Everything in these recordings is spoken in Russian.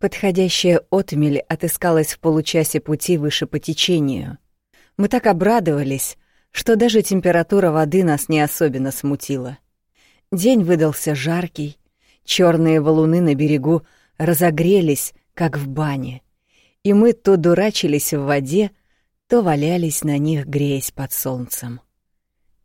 Подходящая отмель отыскалась в получасе пути выше по течению. Мы так обрадовались, что даже температура воды нас не особенно смутила. День выдался жаркий, черные валуны на берегу разогрелись, как в бане, и мы то дурачились в воде, то валялись на них, греясь под солнцем.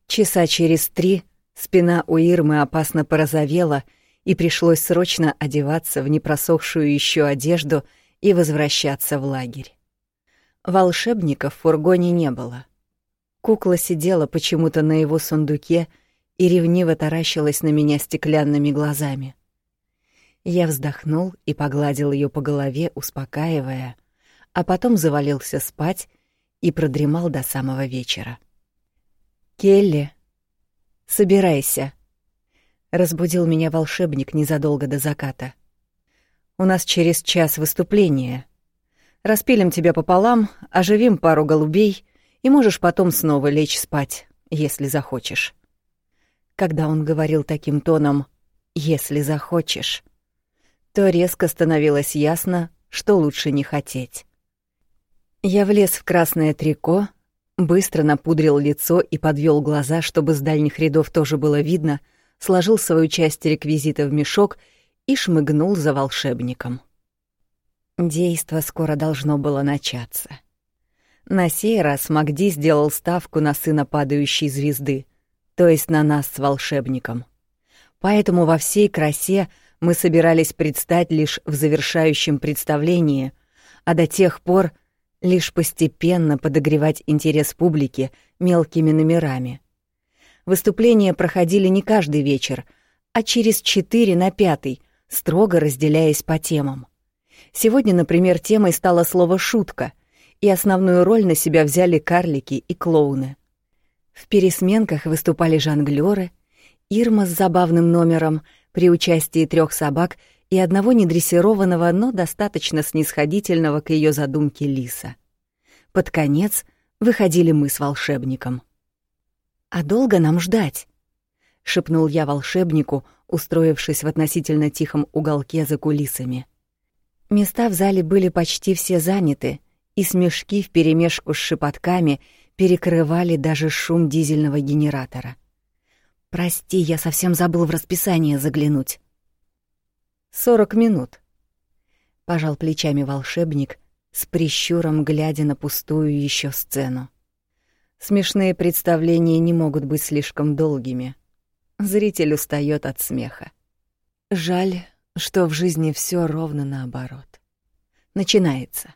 Часа через три спина у Ирмы опасно порозовела, и пришлось срочно одеваться в непросохшую еще одежду и возвращаться в лагерь. Волшебника в фургоне не было. Кукла сидела почему-то на его сундуке и ревниво таращилась на меня стеклянными глазами. Я вздохнул и погладил ее по голове, успокаивая, а потом завалился спать и продремал до самого вечера. «Келли, собирайся», — разбудил меня волшебник незадолго до заката. «У нас через час выступление. Распилим тебя пополам, оживим пару голубей, и можешь потом снова лечь спать, если захочешь». Когда он говорил таким тоном «если захочешь», то резко становилось ясно, что лучше не хотеть. Я влез в красное трико, быстро напудрил лицо и подвел глаза, чтобы с дальних рядов тоже было видно, сложил свою часть реквизита в мешок и шмыгнул за волшебником. Действо скоро должно было начаться. На сей раз Магди сделал ставку на сына падающей звезды, то есть на нас с волшебником. Поэтому во всей красе мы собирались предстать лишь в завершающем представлении, а до тех пор — лишь постепенно подогревать интерес публики мелкими номерами. Выступления проходили не каждый вечер, а через четыре на пятый, строго разделяясь по темам. Сегодня, например, темой стало слово «шутка», и основную роль на себя взяли карлики и клоуны. В пересменках выступали жонглёры, Ирма с забавным номером при участии трех собак — и одного недрессированного, но достаточно снисходительного к ее задумке лиса. Под конец выходили мы с волшебником. «А долго нам ждать?» — шепнул я волшебнику, устроившись в относительно тихом уголке за кулисами. Места в зале были почти все заняты, и смешки вперемешку с шепотками перекрывали даже шум дизельного генератора. «Прости, я совсем забыл в расписание заглянуть». Сорок минут. Пожал плечами волшебник, с прищуром глядя на пустую еще сцену. Смешные представления не могут быть слишком долгими. Зритель устает от смеха. Жаль, что в жизни все ровно наоборот. Начинается.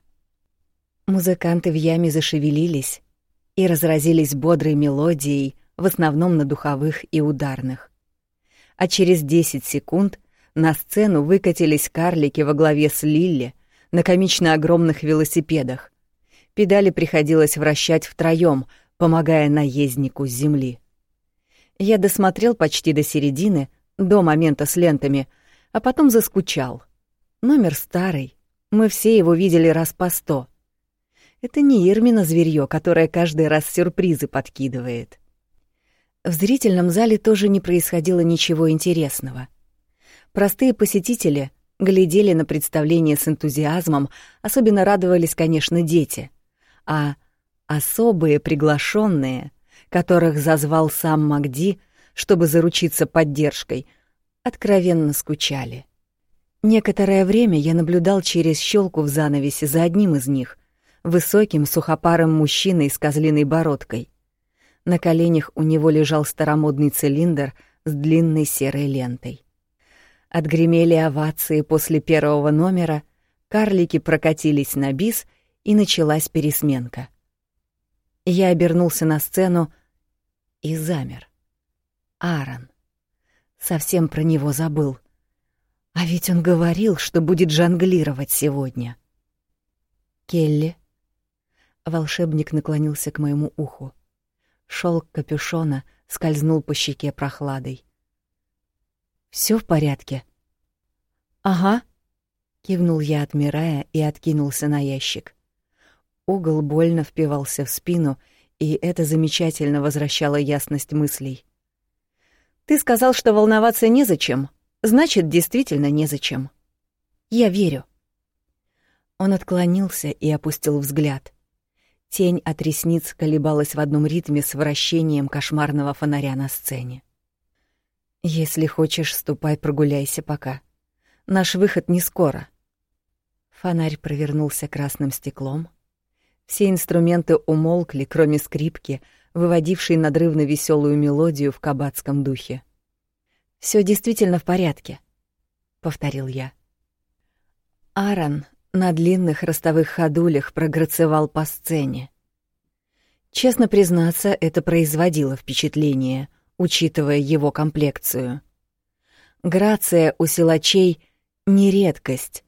Музыканты в яме зашевелились и разразились бодрой мелодией, в основном на духовых и ударных. А через десять секунд — на сцену выкатились карлики во главе с Лилли на комично огромных велосипедах. Педали приходилось вращать втроем, помогая наезднику с земли. Я досмотрел почти до середины, до момента с лентами, а потом заскучал. Номер старый, мы все его видели раз по сто. Это не Ирмина зверьё, которое каждый раз сюрпризы подкидывает. В зрительном зале тоже не происходило ничего интересного — Простые посетители глядели на представление с энтузиазмом, особенно радовались, конечно, дети. А особые приглашенные, которых зазвал сам Магди, чтобы заручиться поддержкой, откровенно скучали. Некоторое время я наблюдал через щелку в занавесе за одним из них, высоким сухопарым мужчиной с козлиной бородкой. На коленях у него лежал старомодный цилиндр с длинной серой лентой. Отгремели овации после первого номера, карлики прокатились на бис, и началась пересменка. Я обернулся на сцену и замер. Аарон. Совсем про него забыл. А ведь он говорил, что будет жонглировать сегодня. Келли. Волшебник наклонился к моему уху. Шелк капюшона скользнул по щеке прохладой. Все в порядке?» «Ага», — кивнул я, отмирая, и откинулся на ящик. Угол больно впивался в спину, и это замечательно возвращало ясность мыслей. «Ты сказал, что волноваться незачем. Значит, действительно незачем. Я верю». Он отклонился и опустил взгляд. Тень от ресниц колебалась в одном ритме с вращением кошмарного фонаря на сцене. «Если хочешь, ступай прогуляйся пока. Наш выход не скоро». Фонарь провернулся красным стеклом. Все инструменты умолкли, кроме скрипки, выводившей надрывно веселую мелодию в кабацком духе. Все действительно в порядке», — повторил я. Аарон на длинных ростовых ходулях програцевал по сцене. Честно признаться, это производило впечатление, учитывая его комплекцию. Грация у силачей — не редкость,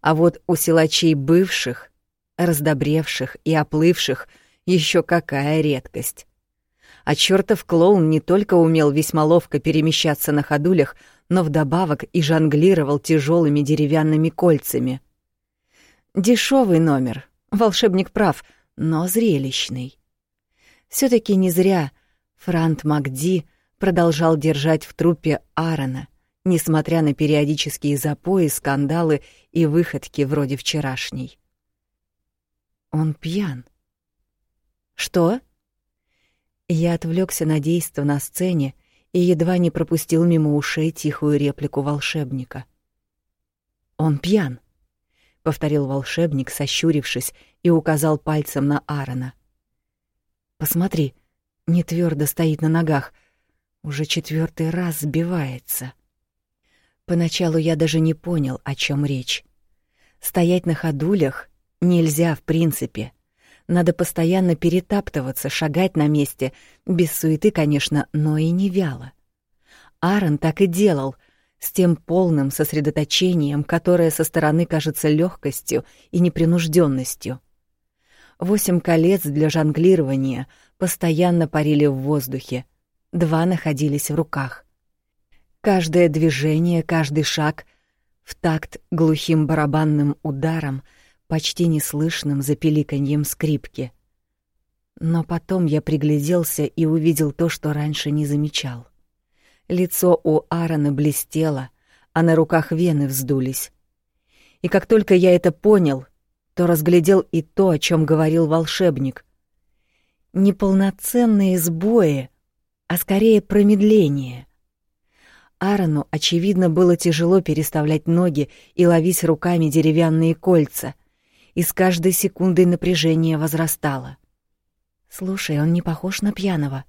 а вот у силачей бывших, раздобревших и оплывших еще какая редкость. А чертов клоун не только умел весьма ловко перемещаться на ходулях, но вдобавок и жонглировал тяжелыми деревянными кольцами. Дешевый номер, волшебник прав, но зрелищный. все таки не зря Франт Макди продолжал держать в трупе Аарона, несмотря на периодические запои, скандалы и выходки вроде вчерашней. Он пьян. Что? Я отвлекся на действо на сцене и едва не пропустил мимо ушей тихую реплику волшебника. «Он пьян», — повторил волшебник, сощурившись, и указал пальцем на Аарона. «Посмотри, не твердо стоит на ногах, уже четвертый раз сбивается». Поначалу я даже не понял, о чем речь. Стоять на ходулях нельзя в принципе. Надо постоянно перетаптываться, шагать на месте, без суеты, конечно, но и не вяло. Аарон так и делал, с тем полным сосредоточением, которое со стороны кажется легкостью и непринужденностью. Восемь колец для жонглирования постоянно парили в воздухе, два находились в руках. Каждое движение, каждый шаг в такт глухим барабанным ударом — почти неслышным за пиликаньем скрипки. Но потом я пригляделся и увидел то, что раньше не замечал. Лицо у Аарона блестело, а на руках вены вздулись. И как только я это понял, то разглядел и то, о чем говорил волшебник. Неполноценные сбои, а скорее промедление. Аарону, очевидно, было тяжело переставлять ноги и ловить руками деревянные кольца — и с каждой секундой напряжение возрастало. «Слушай, он не похож на пьяного.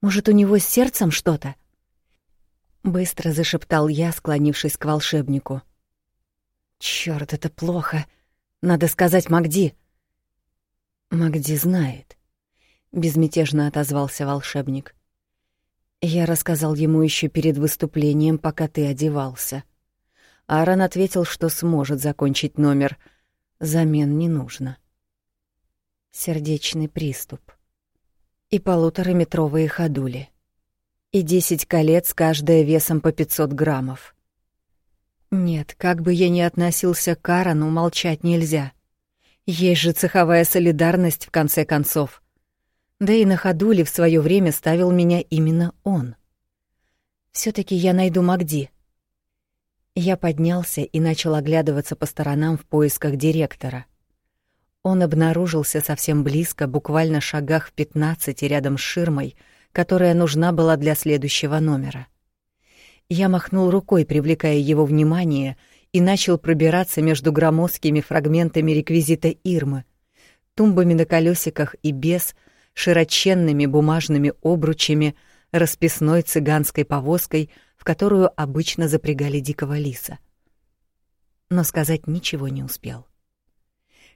Может, у него с сердцем что-то?» Быстро зашептал я, склонившись к волшебнику. «Чёрт, это плохо. Надо сказать Магди». «Магди знает», — безмятежно отозвался волшебник. Я рассказал ему еще перед выступлением, пока ты одевался. Аарон ответил, что сможет закончить номер — Замен не нужно. Сердечный приступ. И полутораметровые ходули. И десять колец, каждая весом по 500 граммов. Нет, как бы я ни относился к Карану, молчать нельзя. Есть же цеховая солидарность, в конце концов. Да и на ходуле в свое время ставил меня именно он. все таки я найду Магди. Я поднялся и начал оглядываться по сторонам в поисках директора. Он обнаружился совсем близко, буквально шагах в пятнадцати рядом с ширмой, которая нужна была для следующего номера. Я махнул рукой, привлекая его внимание, и начал пробираться между громоздкими фрагментами реквизита Ирмы, тумбами на колесиках и без, широченными бумажными обручами, расписной цыганской повозкой — в которую обычно запрягали дикого лиса. Но сказать ничего не успел.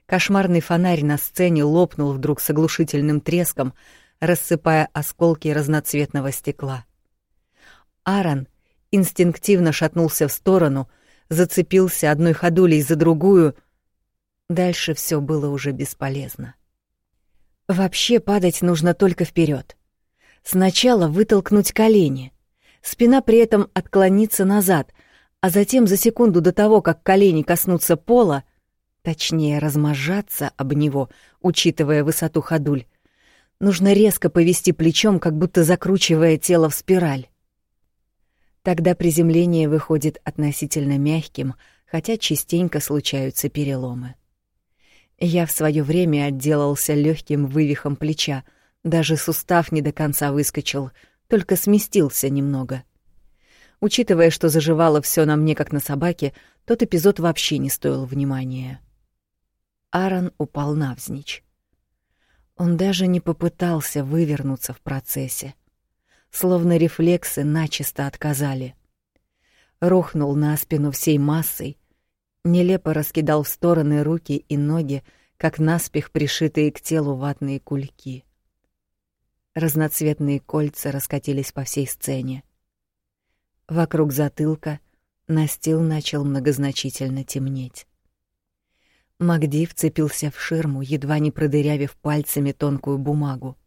Кошмарный фонарь на сцене лопнул вдруг с оглушительным треском, рассыпая осколки разноцветного стекла. Аарон инстинктивно шатнулся в сторону, зацепился одной ходулей за другую. Дальше все было уже бесполезно. Вообще падать нужно только вперед. Сначала вытолкнуть колени, спина при этом отклонится назад, а затем за секунду до того, как колени коснутся пола, точнее разможаться об него, учитывая высоту ходуль, нужно резко повести плечом, как будто закручивая тело в спираль. Тогда приземление выходит относительно мягким, хотя частенько случаются переломы. Я в свое время отделался легким вывихом плеча, даже сустав не до конца выскочил, только сместился немного. Учитывая, что заживало все на мне как на собаке, тот эпизод вообще не стоил внимания. Аарон упал навзничь. Он даже не попытался вывернуться в процессе. Словно рефлексы начисто отказали. Рухнул на спину всей массой, нелепо раскидал в стороны руки и ноги, как наспех пришитые к телу ватные кульки. Разноцветные кольца раскатились по всей сцене. Вокруг затылка настил начал многозначительно темнеть. Магди вцепился в ширму, едва не продырявив пальцами тонкую бумагу.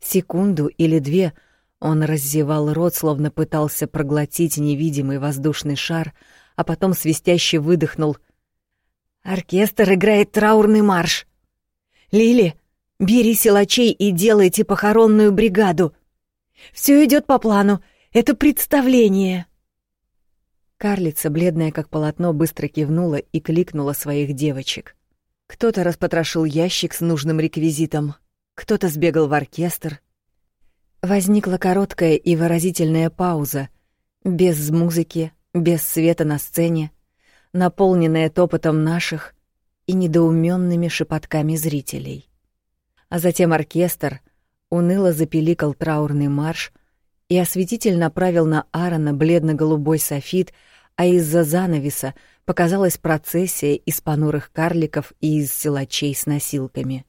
Секунду или две он раззевал рот, словно пытался проглотить невидимый воздушный шар, а потом свистяще выдохнул. «Оркестр играет траурный марш! Лили, бери силачей и делайте похоронную бригаду! Все идет по плану, это представление!» Карлица, бледная как полотно, быстро кивнула и кликнула своих девочек. Кто-то распотрошил ящик с нужным реквизитом, кто-то сбегал в оркестр. Возникла короткая и выразительная пауза, без музыки, без света на сцене, наполненная топотом наших и недоуменными шепотками зрителей. А затем оркестр уныло запеликал траурный марш, и осветитель направил на Аарона бледно-голубой софит, а из-за занавеса показалась процессия из понурых карликов и из силачей с носилками.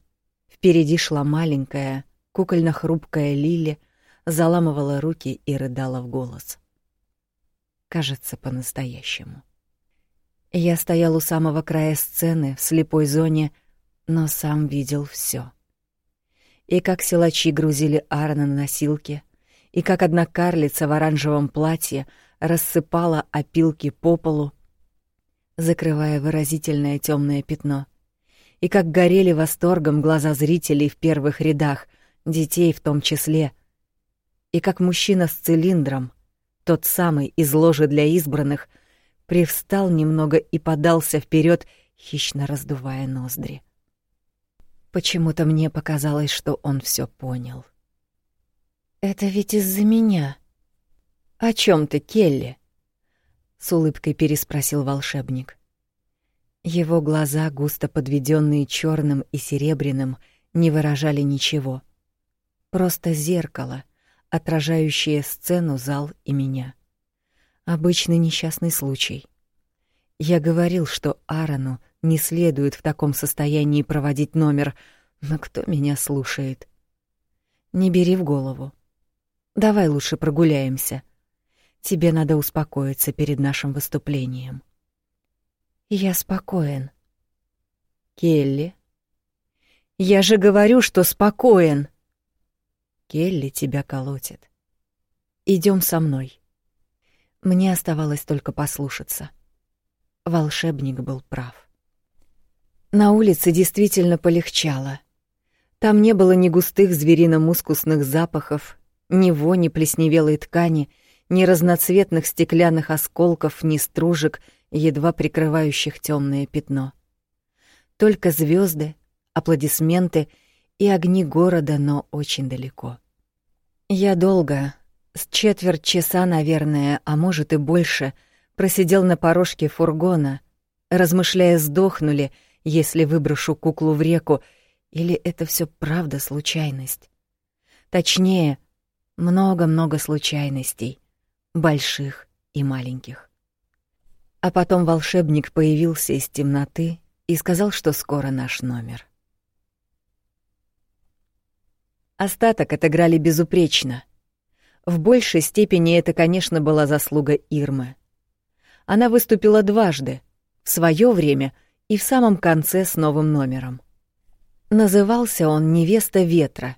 Впереди шла маленькая, кукольно-хрупкая Лили, заламывала руки и рыдала в голос. Кажется, по-настоящему. Я стоял у самого края сцены, в слепой зоне, но сам видел все. И как силачи грузили Аарона на носилки, и как одна карлица в оранжевом платье — рассыпала опилки по полу, закрывая выразительное темное пятно. И как горели восторгом глаза зрителей в первых рядах, детей в том числе. И как мужчина с цилиндром, тот самый из ложи для избранных, привстал немного и подался вперед, хищно раздувая ноздри. Почему-то мне показалось, что он все понял. «Это ведь из-за меня», «О чем ты, Келли?» — с улыбкой переспросил волшебник. Его глаза, густо подведенные черным и серебряным, не выражали ничего. Просто зеркало, отражающее сцену, зал и меня. Обычный несчастный случай. Я говорил, что Аарону не следует в таком состоянии проводить номер, но кто меня слушает? Не бери в голову. Давай лучше прогуляемся. Тебе надо успокоиться перед нашим выступлением. Я спокоен. Келли. Я же говорю, что спокоен. Келли тебя колотит. Идем со мной. Мне оставалось только послушаться. Волшебник был прав. На улице действительно полегчало. Там не было ни густых зверино-мускусных запахов, ни вони плесневелой ткани — ни разноцветных стеклянных осколков, ни стружек, едва прикрывающих темное пятно. Только звезды, аплодисменты и огни города, но очень далеко. Я долго, с четверть часа, наверное, а может и больше, просидел на порожке фургона, размышляя, сдохнули, если выброшу куклу в реку, или это все правда случайность. Точнее, много-много случайностей больших и маленьких. А потом волшебник появился из темноты и сказал, что скоро наш номер. Остаток отыграли безупречно. В большей степени это, конечно, была заслуга Ирмы. Она выступила дважды, в свое время и в самом конце с новым номером. Назывался он «Невеста ветра».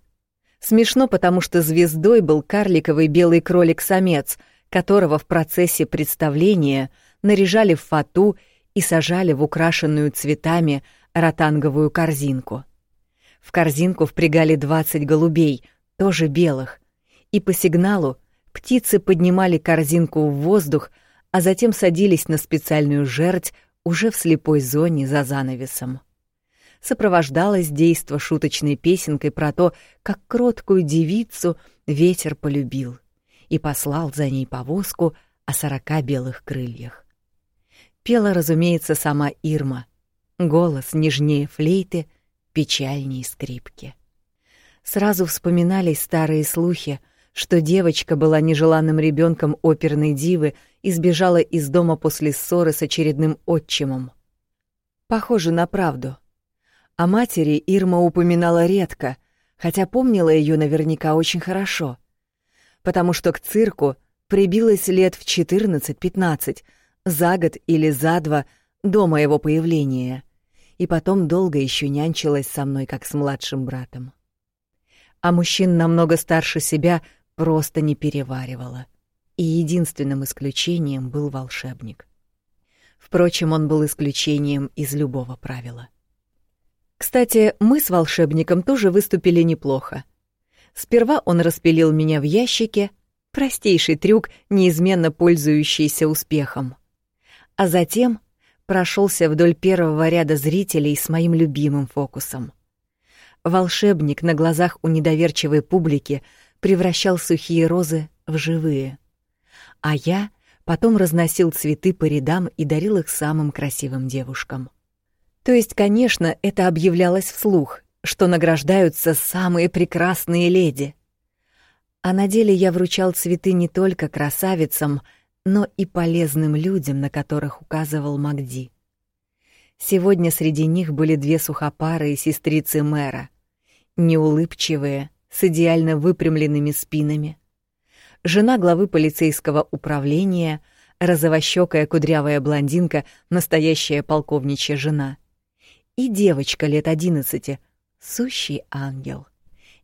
Смешно, потому что звездой был карликовый белый кролик-самец — которого в процессе представления наряжали в фату и сажали в украшенную цветами ротанговую корзинку. В корзинку впрягали 20 голубей, тоже белых, и по сигналу птицы поднимали корзинку в воздух, а затем садились на специальную жерть уже в слепой зоне за занавесом. сопровождалось действо шуточной песенкой про то, как кроткую девицу ветер полюбил и послал за ней повозку о сорока белых крыльях. Пела, разумеется, сама Ирма. Голос нежнее флейты, печальнее скрипки. Сразу вспоминались старые слухи, что девочка была нежеланным ребенком оперной дивы и сбежала из дома после ссоры с очередным отчимом. Похоже на правду. О матери Ирма упоминала редко, хотя помнила ее наверняка очень хорошо, потому что к цирку прибилась лет в 14-15, за год или за два до моего появления, и потом долго еще нянчилась со мной, как с младшим братом. А мужчин намного старше себя просто не переваривала. И единственным исключением был волшебник. Впрочем, он был исключением из любого правила. Кстати, мы с волшебником тоже выступили неплохо. Сперва он распилил меня в ящике, простейший трюк, неизменно пользующийся успехом. А затем прошелся вдоль первого ряда зрителей с моим любимым фокусом. Волшебник на глазах у недоверчивой публики превращал сухие розы в живые. А я потом разносил цветы по рядам и дарил их самым красивым девушкам. То есть, конечно, это объявлялось вслух, что награждаются самые прекрасные леди. А на деле я вручал цветы не только красавицам, но и полезным людям, на которых указывал Магди. Сегодня среди них были две сухопарые сестрицы мэра, неулыбчивые, с идеально выпрямленными спинами. Жена главы полицейского управления, розовощёкая кудрявая блондинка, настоящая полковничья жена. И девочка лет одиннадцати, сущий ангел.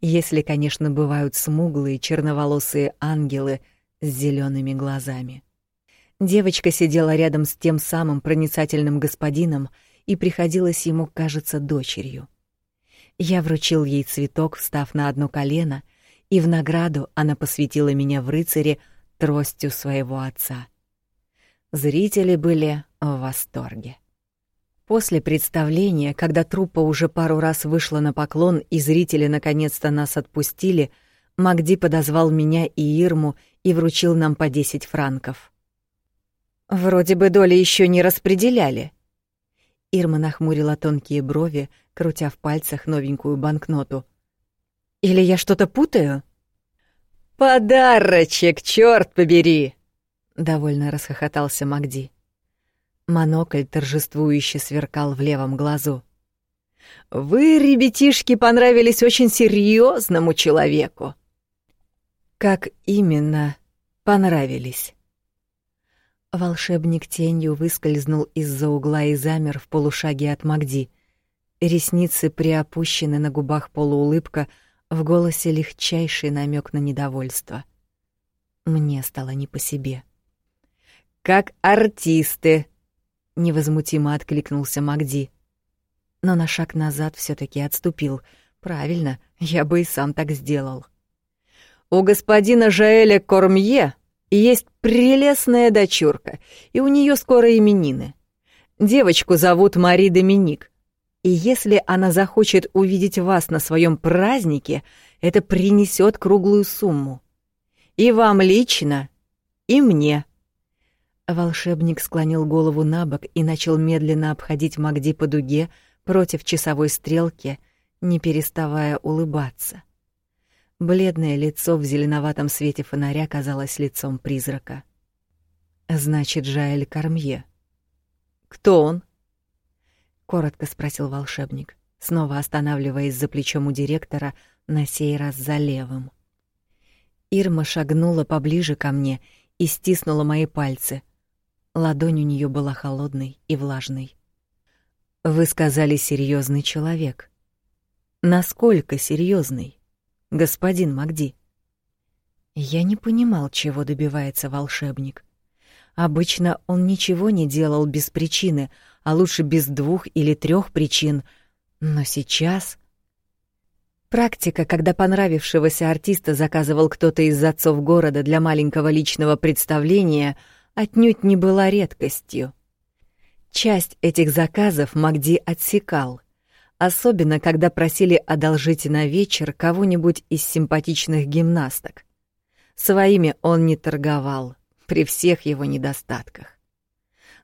Если, конечно, бывают смуглые черноволосые ангелы с зелеными глазами. Девочка сидела рядом с тем самым проницательным господином и приходилась ему, кажется, дочерью. Я вручил ей цветок, встав на одно колено, и в награду она посвятила меня в рыцаре тростью своего отца. Зрители были в восторге. После представления, когда труппа уже пару раз вышла на поклон и зрители наконец-то нас отпустили, Магди подозвал меня и Ирму и вручил нам по 10 франков. Вроде бы доли еще не распределяли, Ирма нахмурила тонкие брови, крутя в пальцах новенькую банкноту. «Или я что-то путаю?» «Подарочек, черт побери!» — довольно расхохотался Магди. Монокль торжествующе сверкал в левом глазу. «Вы, ребятишки, понравились очень серьезному человеку». «Как именно понравились?» Волшебник тенью выскользнул из-за угла и замер в полушаге от Магди. Ресницы приопущены, на губах полуулыбка, в голосе легчайший намек на недовольство. Мне стало не по себе. «Как артисты!» — невозмутимо откликнулся Магди. Но на шаг назад все таки отступил. Правильно, я бы и сам так сделал. «У господина Жаэля Кормье есть прелестная дочурка, и у нее скоро именины. Девочку зовут Мари Доминик. И если она захочет увидеть вас на своем празднике, это принесет круглую сумму. И вам лично, и мне. Волшебник склонил голову на бок и начал медленно обходить Магди по дуге против часовой стрелки, не переставая улыбаться. Бледное лицо в зеленоватом свете фонаря казалось лицом призрака. Значит, Жаэль Кармье. Кто он? Коротко спросил волшебник, снова останавливаясь за плечом у директора, на сей раз за левым. Ирма шагнула поближе ко мне и стиснула мои пальцы. Ладонь у нее была холодной и влажной. Вы сказали серьезный человек. Насколько серьезный? господин Магди. Я не понимал, чего добивается волшебник. Обычно он ничего не делал без причины, а лучше без двух или трех причин. Но сейчас... Практика, когда понравившегося артиста заказывал кто-то из отцов города для маленького личного представления, отнюдь не была редкостью. Часть этих заказов Магди отсекал, особенно когда просили одолжить на вечер кого-нибудь из симпатичных гимнасток. Своими он не торговал, при всех его недостатках.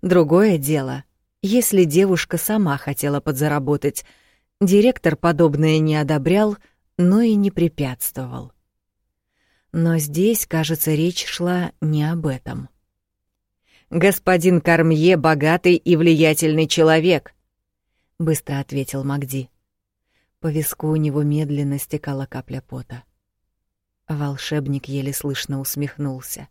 Другое дело, если девушка сама хотела подзаработать, директор подобное не одобрял, но и не препятствовал. Но здесь, кажется, речь шла не об этом. «Господин Кармье — богатый и влиятельный человек», — быстро ответил Магди. По виску у него медленно стекала капля пота. Волшебник еле слышно усмехнулся.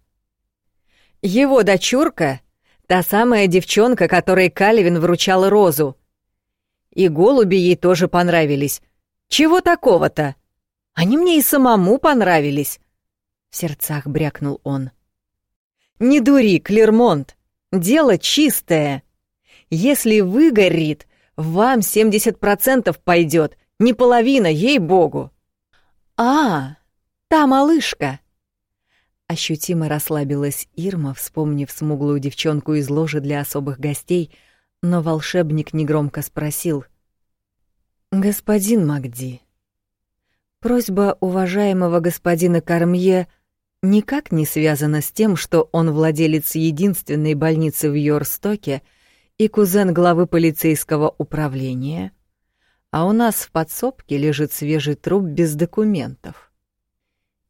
«Его дочурка — та самая девчонка, которой Калевин вручал розу. И голуби ей тоже понравились. Чего такого-то? Они мне и самому понравились», — в сердцах брякнул он. «Не дури, Клермонт, дело чистое. Если выгорит, вам 70% пойдет, не половина, ей-богу. А, та малышка. Ощутимо расслабилась Ирма, вспомнив смуглую девчонку из ложи для особых гостей, но волшебник негромко спросил: "Господин Магди, просьба уважаемого господина Кармье никак не связана с тем, что он владелец единственной больницы в Йорстоке и кузен главы полицейского управления, а у нас в подсобке лежит свежий труп без документов.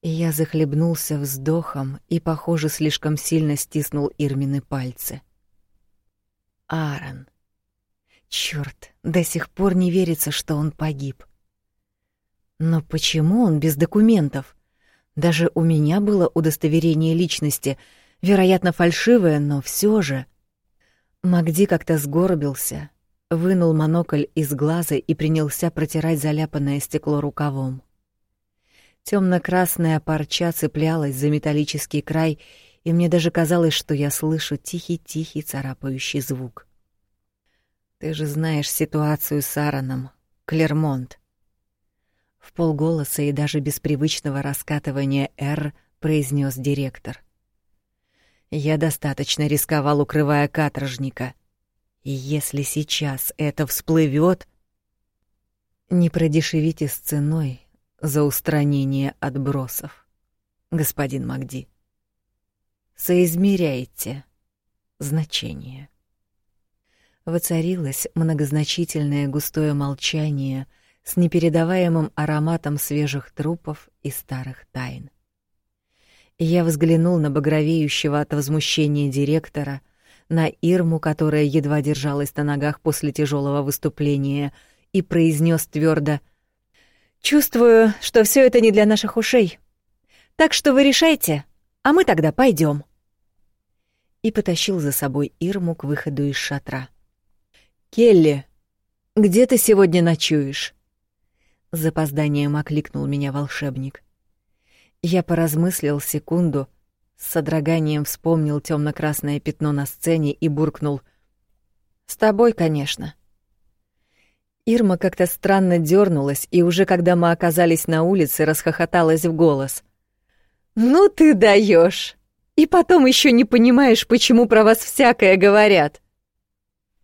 Я захлебнулся вздохом и, похоже, слишком сильно стиснул Ирмины пальцы. Аарон. Чёрт, до сих пор не верится, что он погиб. Но почему он без документов? Даже у меня было удостоверение личности, вероятно, фальшивое, но все же. Магди как-то сгорбился, вынул монокль из глаза и принялся протирать заляпанное стекло рукавом. Темно-красная парча цеплялась за металлический край, и мне даже казалось, что я слышу тихий-тихий царапающий звук. Ты же знаешь ситуацию с Аароном, Клермонт. В полголоса и даже без привычного раскатывания «Р» произнес директор. Я достаточно рисковал, укрывая каторжника. И если сейчас это всплывет, не продешевите с ценой за устранение отбросов, господин Магди. Соизмеряйте значение. Воцарилось многозначительное густое молчание с непередаваемым ароматом свежих трупов и старых тайн. Я взглянул на багровеющего от возмущения директора, на Ирму, которая едва держалась на ногах после тяжелого выступления, и произнес твердо: "Чувствую, что все это не для наших ушей. Так что вы решайте, а мы тогда пойдем. И потащил за собой Ирму к выходу из шатра. "Келли, где ты сегодня ночуешь?" Запозданием окликнул меня волшебник. Я поразмыслил секунду, с содроганием вспомнил темно-красное пятно на сцене и буркнул: "С тобой, конечно". Ирма как-то странно дернулась, и уже когда мы оказались на улице, расхохоталась в голос. «Ну ты даешь! И потом еще не понимаешь, почему про вас всякое говорят!»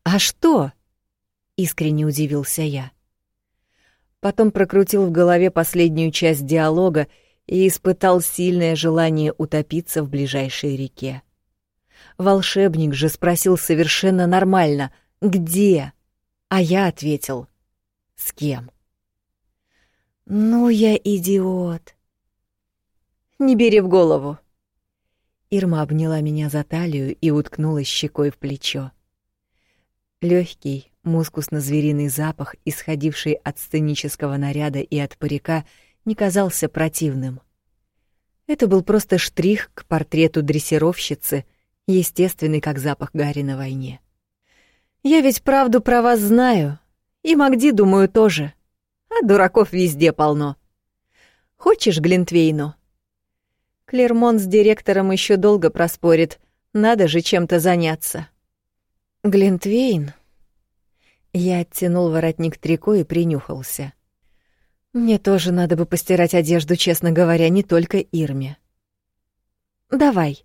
«А что?» — искренне удивился я. Потом прокрутил в голове последнюю часть диалога и испытал сильное желание утопиться в ближайшей реке. Волшебник же спросил совершенно нормально «Где?», а я ответил «С кем?». «Ну я идиот!» «Не бери в голову!» Ирма обняла меня за талию и уткнулась щекой в плечо. Легкий, мускусно-звериный запах, исходивший от сценического наряда и от парика, — не казался противным. Это был просто штрих к портрету дрессировщицы, естественный как запах Гарри на войне. Я ведь правду про вас знаю, и Магди, думаю, тоже. А дураков везде полно. Хочешь Глинтвейну? Клермон с директором еще долго проспорит, надо же чем-то заняться. Глинтвейн? Я оттянул воротник трико и принюхался. Мне тоже надо бы постирать одежду, честно говоря, не только Ирме. Давай.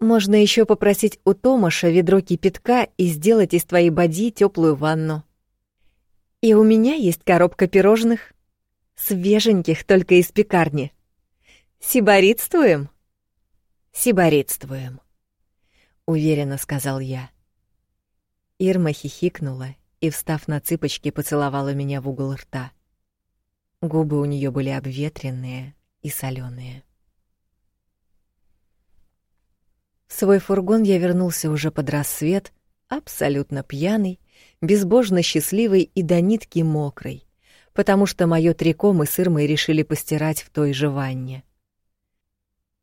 Можно еще попросить у Томаша ведро кипятка и сделать из твоей боди теплую ванну. И у меня есть коробка пирожных. Свеженьких, только из пекарни. Сиборитствуем? Сиборитствуем, уверенно сказал я. Ирма хихикнула и, встав на цыпочки, поцеловала меня в угол рта. Губы у нее были обветренные и соленые. В свой фургон я вернулся уже под рассвет, абсолютно пьяный, безбожно счастливый и до нитки мокрый, потому что моё трико мы с Ирмой решили постирать в той же ванне.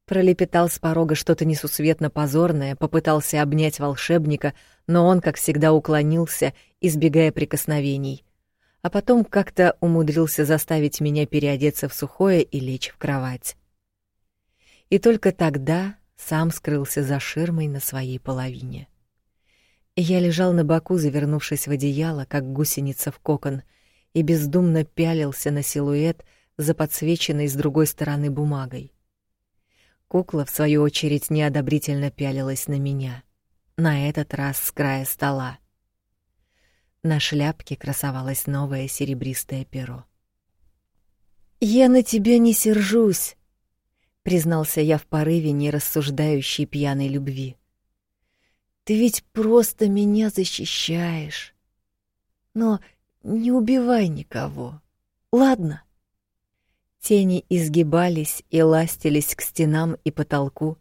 Пролепетал с порога что-то несусветно позорное, попытался обнять волшебника, но он, как всегда, уклонился, избегая прикосновений, а потом как-то умудрился заставить меня переодеться в сухое и лечь в кровать. И только тогда сам скрылся за ширмой на своей половине. Я лежал на боку, завернувшись в одеяло, как гусеница в кокон, и бездумно пялился на силуэт за подсвеченной с другой стороны бумагой. Кукла, в свою очередь, неодобрительно пялилась на меня, на этот раз с края стола. На шляпке красовалось новое серебристое перо. «Я на тебя не сержусь», — признался я в порыве нерассуждающей пьяной любви. Ты ведь просто меня защищаешь. Но не убивай никого. Ладно? Тени изгибались и ластились к стенам и потолку,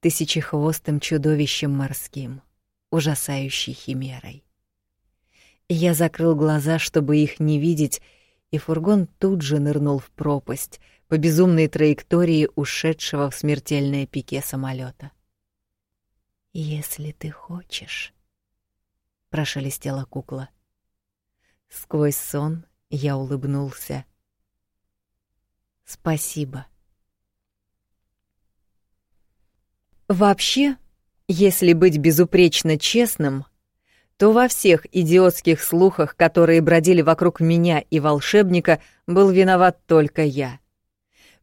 тысячехвостым чудовищем морским, ужасающей химерой. Я закрыл глаза, чтобы их не видеть, и фургон тут же нырнул в пропасть по безумной траектории ушедшего в смертельное пике самолета. «Если ты хочешь», — прошелестела кукла. Сквозь сон я улыбнулся. «Спасибо». Вообще, если быть безупречно честным, то во всех идиотских слухах, которые бродили вокруг меня и волшебника, был виноват только я.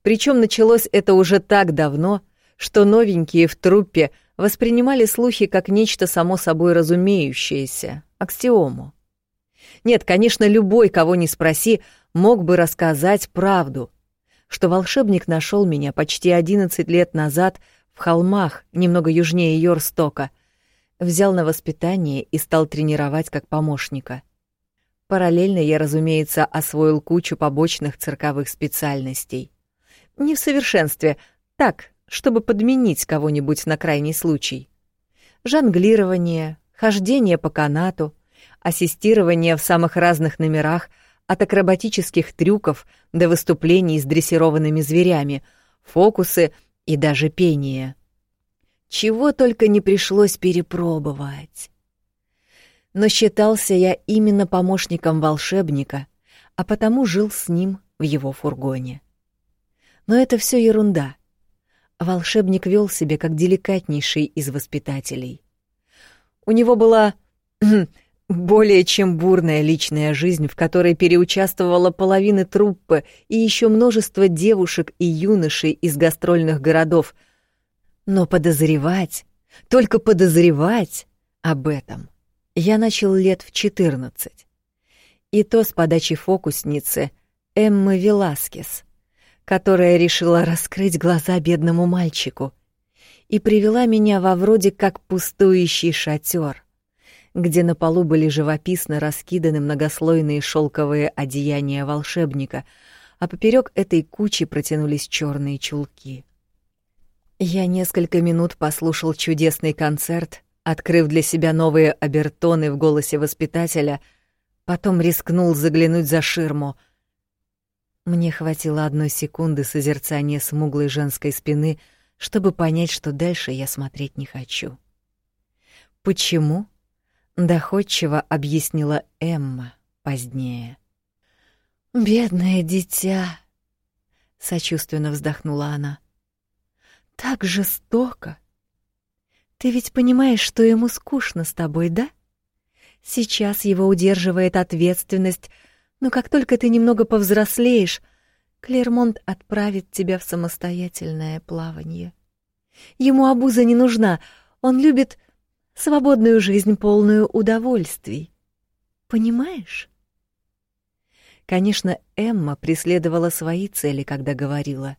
Причем началось это уже так давно, что новенькие в труппе воспринимали слухи как нечто само собой разумеющееся, аксиому. Нет, конечно, любой, кого ни спроси, мог бы рассказать правду, что волшебник нашел меня почти 11 лет назад в холмах, немного южнее Йорстока, взял на воспитание и стал тренировать как помощника. Параллельно я, разумеется, освоил кучу побочных цирковых специальностей. Не в совершенстве, так, чтобы подменить кого-нибудь на крайний случай. Жонглирование, хождение по канату, ассистирование в самых разных номерах, от акробатических трюков до выступлений с дрессированными зверями, фокусы и даже пение. Чего только не пришлось перепробовать. Но считался я именно помощником волшебника, а потому жил с ним в его фургоне. Но это все ерунда — волшебник вел себя как деликатнейший из воспитателей. У него была более чем бурная личная жизнь, в которой переучаствовала половина труппы и еще множество девушек и юношей из гастрольных городов. Но подозревать, только подозревать об этом я начал лет в четырнадцать. И то с подачи фокусницы Эммы Веласкес — которая решила раскрыть глаза бедному мальчику и привела меня во вроде как пустующий шатер, где на полу были живописно раскиданы многослойные шелковые одеяния волшебника, а поперек этой кучи протянулись черные чулки. Я несколько минут послушал чудесный концерт, открыв для себя новые обертоны в голосе воспитателя, потом рискнул заглянуть за ширму — мне хватило одной секунды созерцания смуглой женской спины, чтобы понять, что дальше я смотреть не хочу. Почему? Доходчиво объяснила Эмма позднее. Бедное дитя, сочувственно вздохнула она. Так жестоко. Ты ведь понимаешь, что ему скучно с тобой, да? Сейчас его удерживает ответственность но как только ты немного повзрослеешь, Клермонт отправит тебя в самостоятельное плавание. Ему обуза не нужна, он любит свободную жизнь, полную удовольствий. Понимаешь? Конечно, Эмма преследовала свои цели, когда говорила.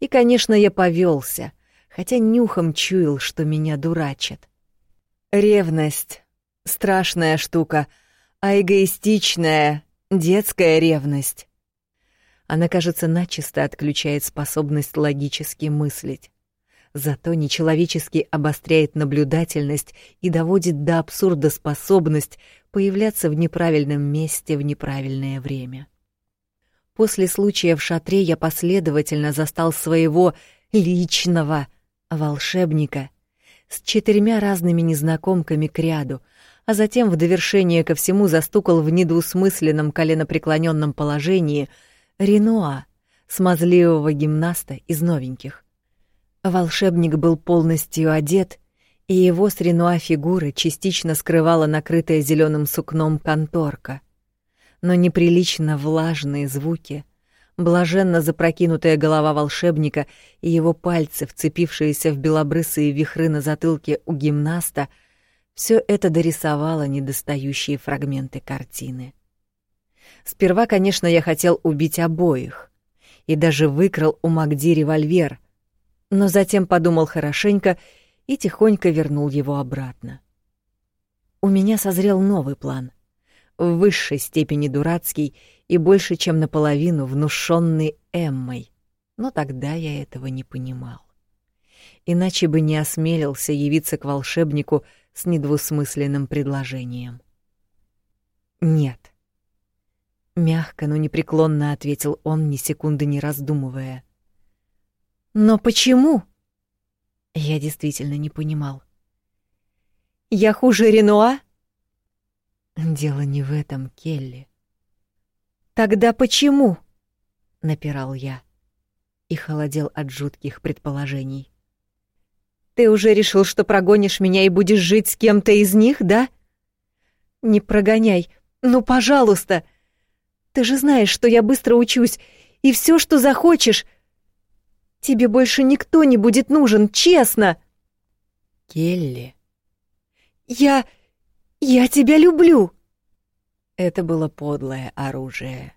И, конечно, я повелся, хотя нюхом чуял, что меня дурачат. Ревность — страшная штука, а эгоистичная — детская ревность. Она, кажется, начисто отключает способность логически мыслить. Зато нечеловечески обостряет наблюдательность и доводит до абсурда способность появляться в неправильном месте в неправильное время. После случая в шатре я последовательно застал своего личного волшебника с четырьмя разными незнакомками к ряду, а затем в довершение ко всему застукал в недвусмысленном коленопреклоненном положении Ренуа, смазливого гимнаста из новеньких. Волшебник был полностью одет, и его с Ренуа фигуры частично скрывала накрытая зеленым сукном конторка — но неприлично влажные звуки, блаженно запрокинутая голова волшебника и его пальцы, вцепившиеся в белобрысые вихры на затылке у гимнаста, все это дорисовало недостающие фрагменты картины. Сперва, конечно, я хотел убить обоих и даже выкрал у Магди револьвер, но затем подумал хорошенько и тихонько вернул его обратно. У меня созрел новый план — в высшей степени дурацкий и больше, чем наполовину внушенный Эммой. Но тогда я этого не понимал. Иначе бы не осмелился явиться к волшебнику с недвусмысленным предложением. «Нет», — мягко, но непреклонно ответил он, ни секунды не раздумывая. «Но почему?» Я действительно не понимал. «Я хуже Ренуа?» Дело не в этом, Келли. Тогда почему? напирал я и холодел от жутких предположений. Ты уже решил, что прогонишь меня и будешь жить с кем-то из них, да? Не прогоняй. Ну, пожалуйста. Ты же знаешь, что я быстро учусь, и все, что захочешь. Тебе больше никто не будет нужен, честно. Келли. Я «Я тебя люблю!» Это было подлое оружие.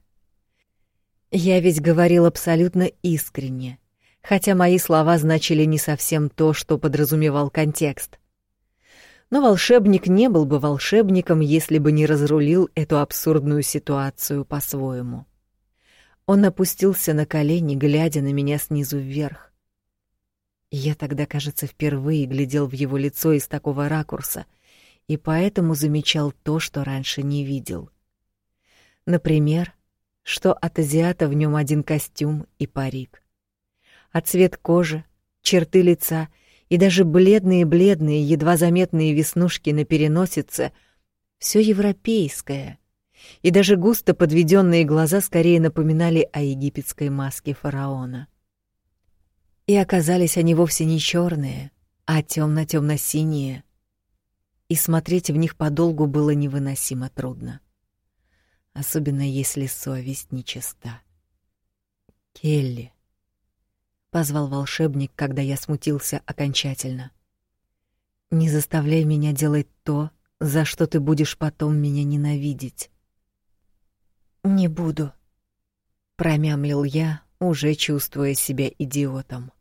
Я ведь говорил абсолютно искренне, хотя мои слова значили не совсем то, что подразумевал контекст. Но волшебник не был бы волшебником, если бы не разрулил эту абсурдную ситуацию по-своему. Он опустился на колени, глядя на меня снизу вверх. Я тогда, кажется, впервые глядел в его лицо из такого ракурса — и поэтому замечал то, что раньше не видел. Например, что от азиата в нем один костюм и парик. А цвет кожи, черты лица и даже бледные-бледные, едва заметные веснушки на переносице — все европейское. И даже густо подведенные глаза скорее напоминали о египетской маске фараона. И оказались они вовсе не черные, а темно-темно-синие — и смотреть в них подолгу было невыносимо трудно. Особенно если совесть нечиста. «Келли», — позвал волшебник, когда я смутился окончательно. «Не заставляй меня делать то, за что ты будешь потом меня ненавидеть». «Не буду», — промямлил я, уже чувствуя себя идиотом.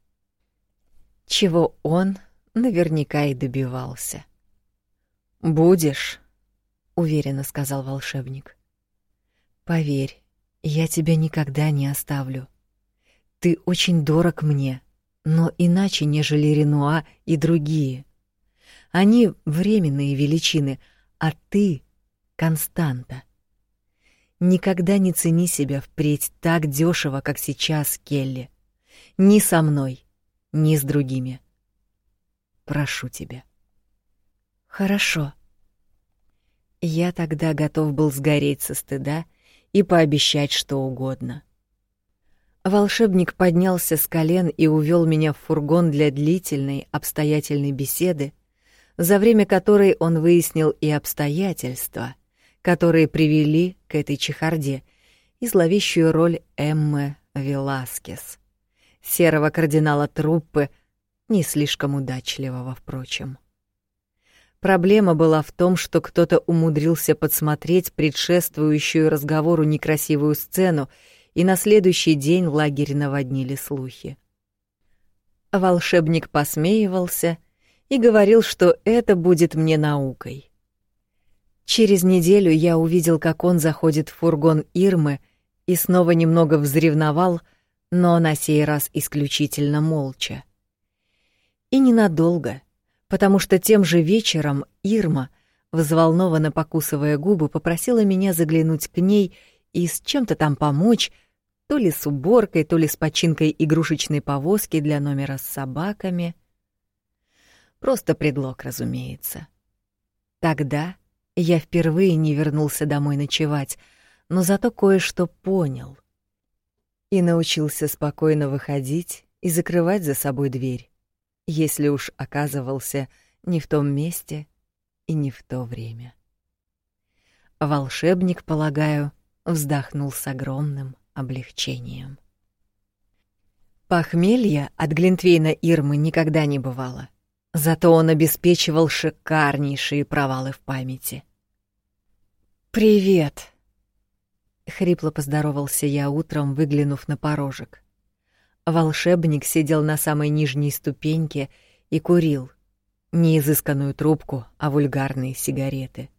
Чего он наверняка и добивался. «Будешь», — уверенно сказал волшебник. «Поверь, я тебя никогда не оставлю. Ты очень дорог мне, но иначе, нежели Ренуа и другие. Они — временные величины, а ты — константа. Никогда не цени себя впредь так дешево, как сейчас, Келли. Ни со мной, ни с другими. Прошу тебя». Хорошо. Я тогда готов был сгореть со стыда и пообещать что угодно. Волшебник поднялся с колен и увел меня в фургон для длительной, обстоятельной беседы, за время которой он выяснил и обстоятельства, которые привели к этой чехарде, и зловещую роль Эммы Веласкес, серого кардинала труппы, не слишком удачливого, впрочем. Проблема была в том, что кто-то умудрился подсмотреть предшествующую разговору некрасивую сцену, и на следующий день лагерь наводнили слухи. Волшебник посмеивался и говорил, что это будет мне наукой. Через неделю я увидел, как он заходит в фургон Ирмы и снова немного взревновал, но на сей раз исключительно молча. И ненадолго — потому что тем же вечером Ирма, взволнованно покусывая губы, попросила меня заглянуть к ней и с чем-то там помочь, то ли с уборкой, то ли с починкой игрушечной повозки для номера с собаками. Просто предлог, разумеется. Тогда я впервые не вернулся домой ночевать, но зато кое-что понял. И научился спокойно выходить и закрывать за собой дверь если уж оказывался не в том месте и не в то время. Волшебник, полагаю, вздохнул с огромным облегчением. Похмелья от Глинтвейна Ирмы никогда не бывало. Зато он обеспечивал шикарнейшие провалы в памяти. «Привет!» — хрипло поздоровался я утром, выглянув на порожек. Волшебник сидел на самой нижней ступеньке и курил. Не изысканную трубку, а вульгарные сигареты.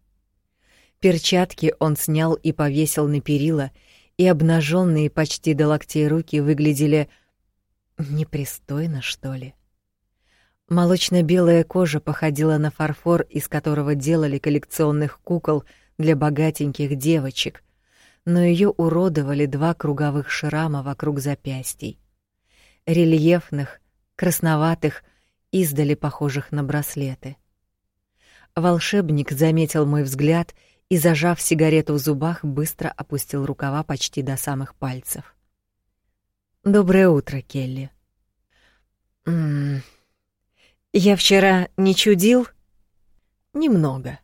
Перчатки он снял и повесил на перила, и обнаженные почти до локтей руки выглядели непристойно, что ли. Молочно-белая кожа походила на фарфор, из которого делали коллекционных кукол для богатеньких девочек, но ее уродовали два круговых шрама вокруг запястий рельефных, красноватых, издали похожих на браслеты. Волшебник заметил мой взгляд и, зажав сигарету в зубах, быстро опустил рукава почти до самых пальцев. Доброе утро, Келли. М -м Я вчера не чудил? Немного.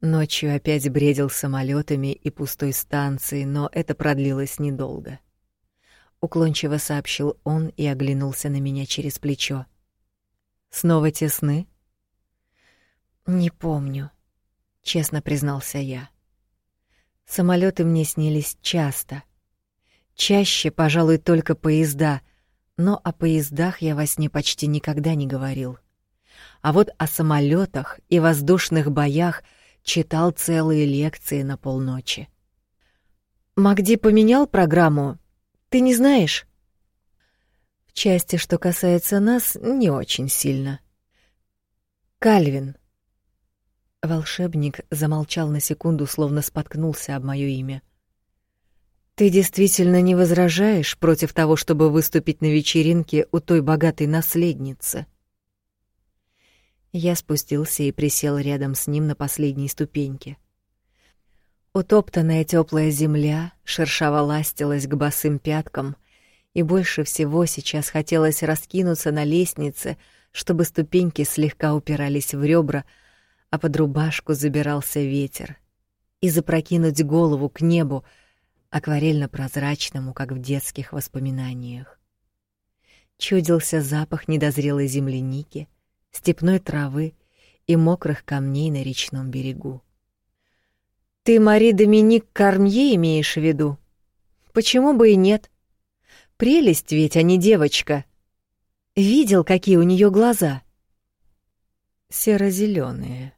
Ночью опять бредил самолетами и пустой станцией, но это продлилось недолго уклончиво сообщил он и оглянулся на меня через плечо. Снова те сны? Не помню, честно признался я. Самолеты мне снились часто. Чаще, пожалуй, только поезда, но о поездах я во сне почти никогда не говорил. А вот о самолетах и воздушных боях читал целые лекции на полночи. Магди поменял программу ты не знаешь? В части, что касается нас, не очень сильно. Кальвин. Волшебник замолчал на секунду, словно споткнулся об моё имя. Ты действительно не возражаешь против того, чтобы выступить на вечеринке у той богатой наследницы? Я спустился и присел рядом с ним на последней ступеньке. Утоптанная теплая земля шершаво ластилась к босым пяткам, и больше всего сейчас хотелось раскинуться на лестнице, чтобы ступеньки слегка упирались в ребра, а под рубашку забирался ветер, и запрокинуть голову к небу, акварельно-прозрачному, как в детских воспоминаниях. Чудился запах недозрелой земляники, степной травы и мокрых камней на речном берегу. Ты Мари Доминик Кармье имеешь в виду? Почему бы и нет? Прелесть ведь, а не девочка. Видел, какие у нее глаза? Серо-зеленые,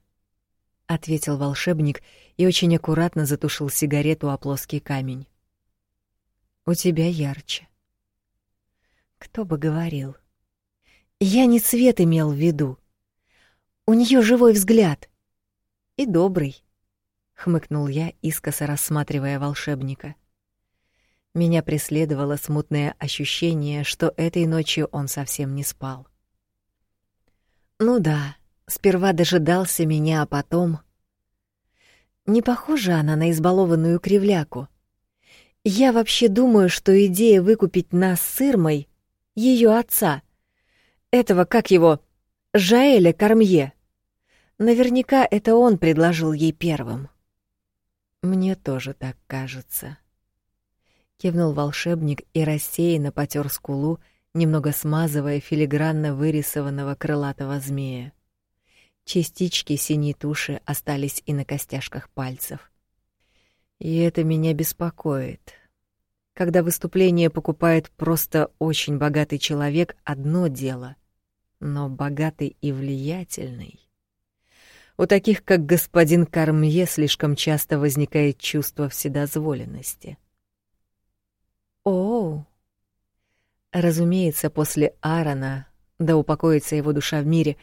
ответил волшебник и очень аккуратно затушил сигарету о плоский камень. У тебя ярче. Кто бы говорил? Я не цвет имел в виду. У нее живой взгляд и добрый хмыкнул я, искоса рассматривая волшебника. Меня преследовало смутное ощущение, что этой ночью он совсем не спал. Ну да, сперва дожидался меня, а потом Не похожа она на избалованную кривляку. Я вообще думаю, что идея выкупить нас с Ирмой ее отца, этого как его, Жаэля Кармье. Наверняка это он предложил ей первым. Мне тоже так кажется. Кивнул волшебник и рассеянно потёр скулу, немного смазывая филигранно вырисованного крылатого змея. Частички синей туши остались и на костяшках пальцев. И это меня беспокоит. Когда выступление покупает просто очень богатый человек, одно дело, но богатый и влиятельный. У таких, как господин Кармье, слишком часто возникает чувство вседозволенности. О, разумеется, после Аарона, да упокоится его душа в мире,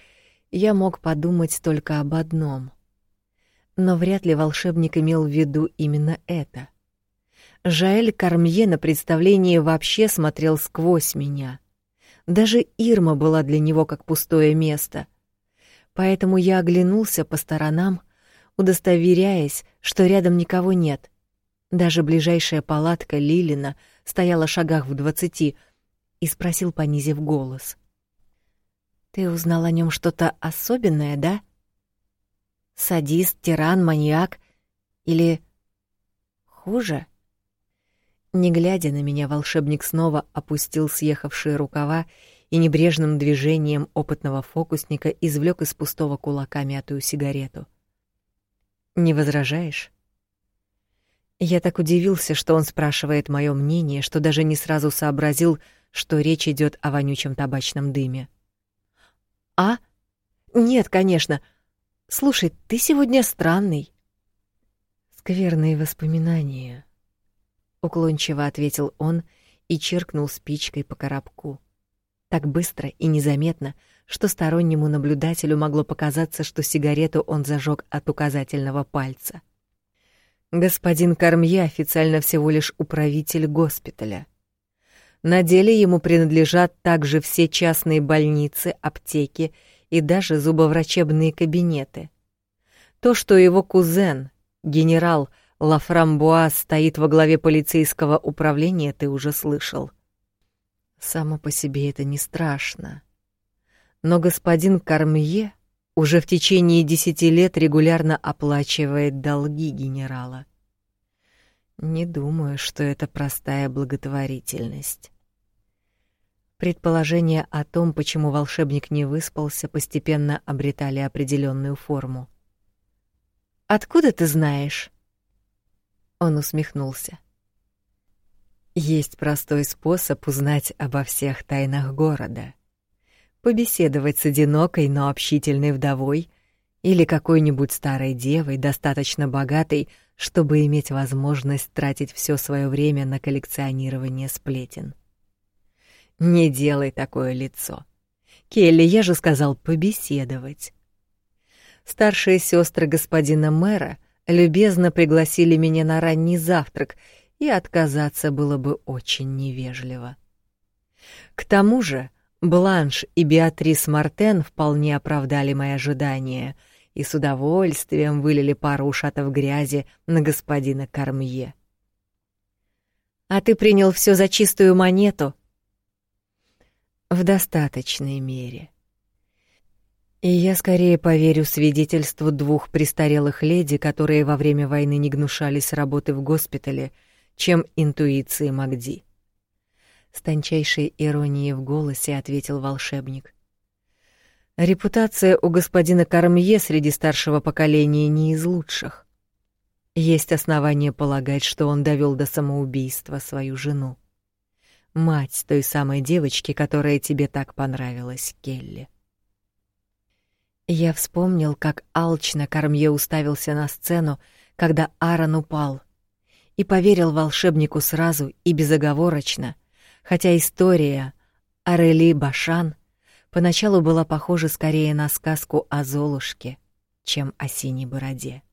я мог подумать только об одном. Но вряд ли волшебник имел в виду именно это. Жаэль Кармье на представлении вообще смотрел сквозь меня. Даже Ирма была для него как пустое место. Поэтому я оглянулся по сторонам, удостоверяясь, что рядом никого нет. Даже ближайшая палатка Лилина стояла шагах в двадцати, и спросил, понизив голос. «Ты узнал о нем что-то особенное, да? Садист, тиран, маньяк или... хуже?» Не глядя на меня, волшебник снова опустил съехавшие рукава и небрежным движением опытного фокусника извлек из пустого кулака мятую сигарету. «Не возражаешь?» Я так удивился, что он спрашивает мое мнение, что даже не сразу сообразил, что речь идет о вонючем табачном дыме. «А? Нет, конечно. Слушай, ты сегодня странный». «Скверные воспоминания», уклончиво ответил он и чиркнул спичкой по коробку. Так быстро и незаметно, что стороннему наблюдателю могло показаться, что сигарету он зажег от указательного пальца. Господин Кармье официально всего лишь управитель госпиталя. На деле ему принадлежат также все частные больницы, аптеки и даже зубоврачебные кабинеты. То, что его кузен, генерал Лафрамбуа стоит во главе полицейского управления, ты уже слышал. Само по себе это не страшно. Но господин Кармье уже в течение десяти лет регулярно оплачивает долги генерала. Не думаю, что это простая благотворительность. Предположения о том, почему волшебник не выспался, постепенно обретали определенную форму. Откуда ты знаешь? Он усмехнулся. Есть простой способ узнать обо всех тайнах города. Побеседовать с одинокой, но общительной вдовой или какой-нибудь старой девой, достаточно богатой, чтобы иметь возможность тратить все свое время на коллекционирование сплетен. Не делай такое лицо. Келли, я же сказал побеседовать. Старшие сестры господина мэра — любезно пригласили меня на ранний завтрак, и отказаться было бы очень невежливо. К тому же Бланш и Беатрис Мартен вполне оправдали мои ожидания и с удовольствием вылили пару ушатов грязи на господина Кармье. «А ты принял все за чистую монету?» «В достаточной мере», и я скорее поверю свидетельству двух престарелых леди, которые во время войны не гнушались работы в госпитале, чем интуиции Магди. С тончайшей иронией в голосе ответил волшебник. Репутация у господина Кармье среди старшего поколения не из лучших. Есть основания полагать, что он довел до самоубийства свою жену. Мать той самой девочки, которая тебе так понравилась, Келли. Я вспомнил, как алчно Кармье уставился на сцену, когда Аарон упал, и поверил волшебнику сразу и безоговорочно, хотя история Арели Башан поначалу была похожа скорее на сказку о Золушке, чем о синей бороде.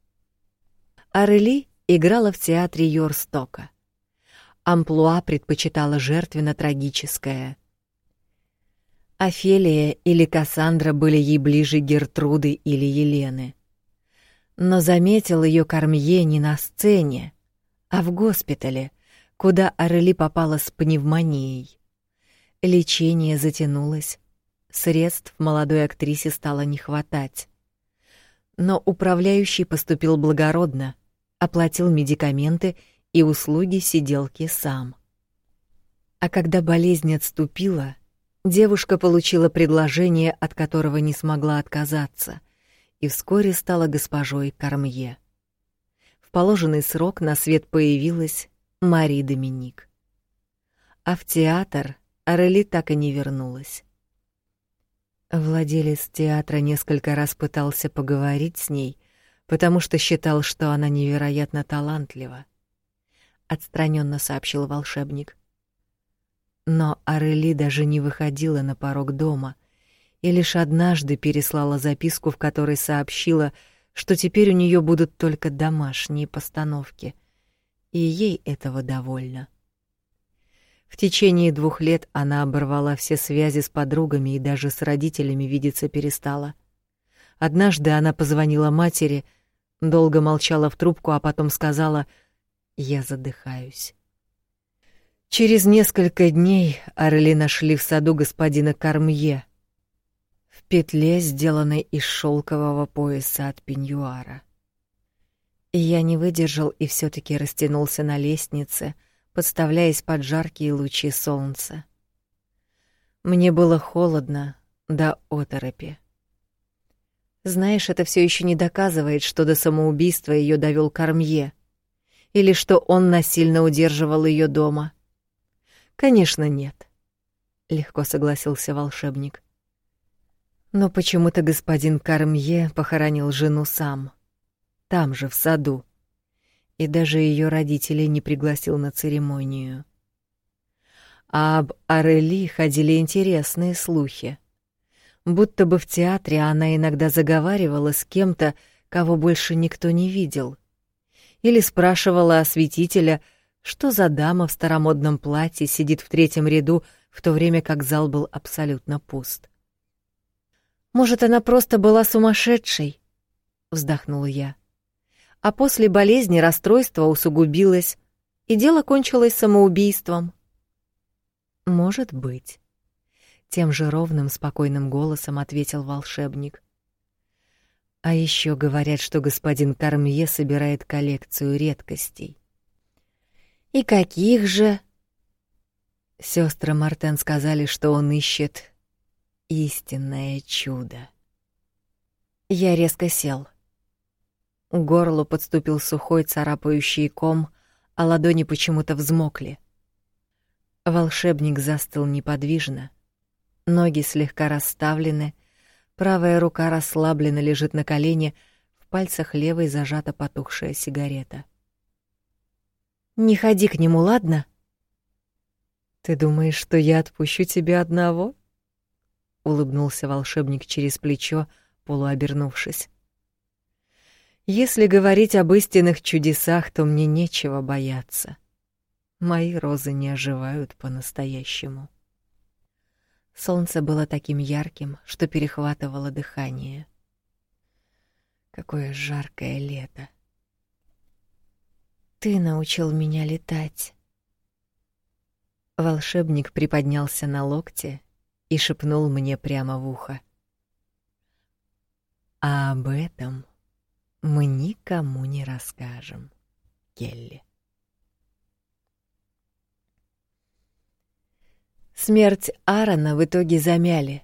Арели играла в театре Йорстока. Амплуа предпочитала жертвенно-трагическое — Офелия или Кассандра были ей ближе Гертруды или Елены. Но заметил ее Кармье не на сцене, а в госпитале, куда Арели попала с пневмонией. Лечение затянулось, средств молодой актрисе стало не хватать. Но управляющий поступил благородно, оплатил медикаменты и услуги сиделки сам. А когда болезнь отступила, Девушка получила предложение, от которого не смогла отказаться, и вскоре стала госпожой Кармье. В положенный срок на свет появилась Мари Доминик. А в театр Арели так и не вернулась. Владелец театра несколько раз пытался поговорить с ней, потому что считал, что она невероятно талантлива. Отстраненно сообщил волшебник. Но Арели даже не выходила на порог дома и лишь однажды переслала записку, в которой сообщила, что теперь у нее будут только домашние постановки, и ей этого довольно. В течение двух лет она оборвала все связи с подругами и даже с родителями видеться перестала. Однажды она позвонила матери, долго молчала в трубку, а потом сказала: "Я задыхаюсь". Через несколько дней Орли нашли в саду господина Кармье в петле, сделанной из шелкового пояса от пеньюара. И я не выдержал и все таки растянулся на лестнице, подставляясь под жаркие лучи солнца. Мне было холодно до оторопи. Знаешь, это все еще не доказывает, что до самоубийства ее довел Кармье, или что он насильно удерживал ее дома — Конечно, нет, легко согласился волшебник. Но почему-то господин Кармье похоронил жену сам, там же в саду, и даже ее родителей не пригласил на церемонию. А об Арели ходили интересные слухи. Будто бы в театре она иногда заговаривала с кем-то, кого больше никто не видел, или спрашивала осветителя, что за дама в старомодном платье сидит в третьем ряду, в то время как зал был абсолютно пуст. Может, она просто была сумасшедшей, вздохнула я. А после болезни расстройство усугубилось, и дело кончилось самоубийством. Может быть, тем же ровным, спокойным голосом ответил волшебник. А еще говорят, что господин Кармье собирает коллекцию редкостей. И каких же? Сестры Мартен сказали, что он ищет истинное чудо. Я резко сел. К горлу подступил сухой царапающий ком, а ладони почему-то взмокли. Волшебник застыл неподвижно. Ноги слегка расставлены, правая рука расслабленно лежит на колене, в пальцах левой зажата потухшая сигарета. Не ходи к нему, ладно? Ты думаешь, что я отпущу тебя одного? улыбнулся волшебник через плечо, полуобернувшись. Если говорить об истинных чудесах, то мне нечего бояться. Мои розы не оживают по-настоящему. Солнце было таким ярким, что перехватывало дыхание. Какое жаркое лето. Ты научил меня летать. Волшебник приподнялся на локте и шепнул мне прямо в ухо. А об этом мы никому не расскажем, Келли. Смерть Аарона в итоге замяли.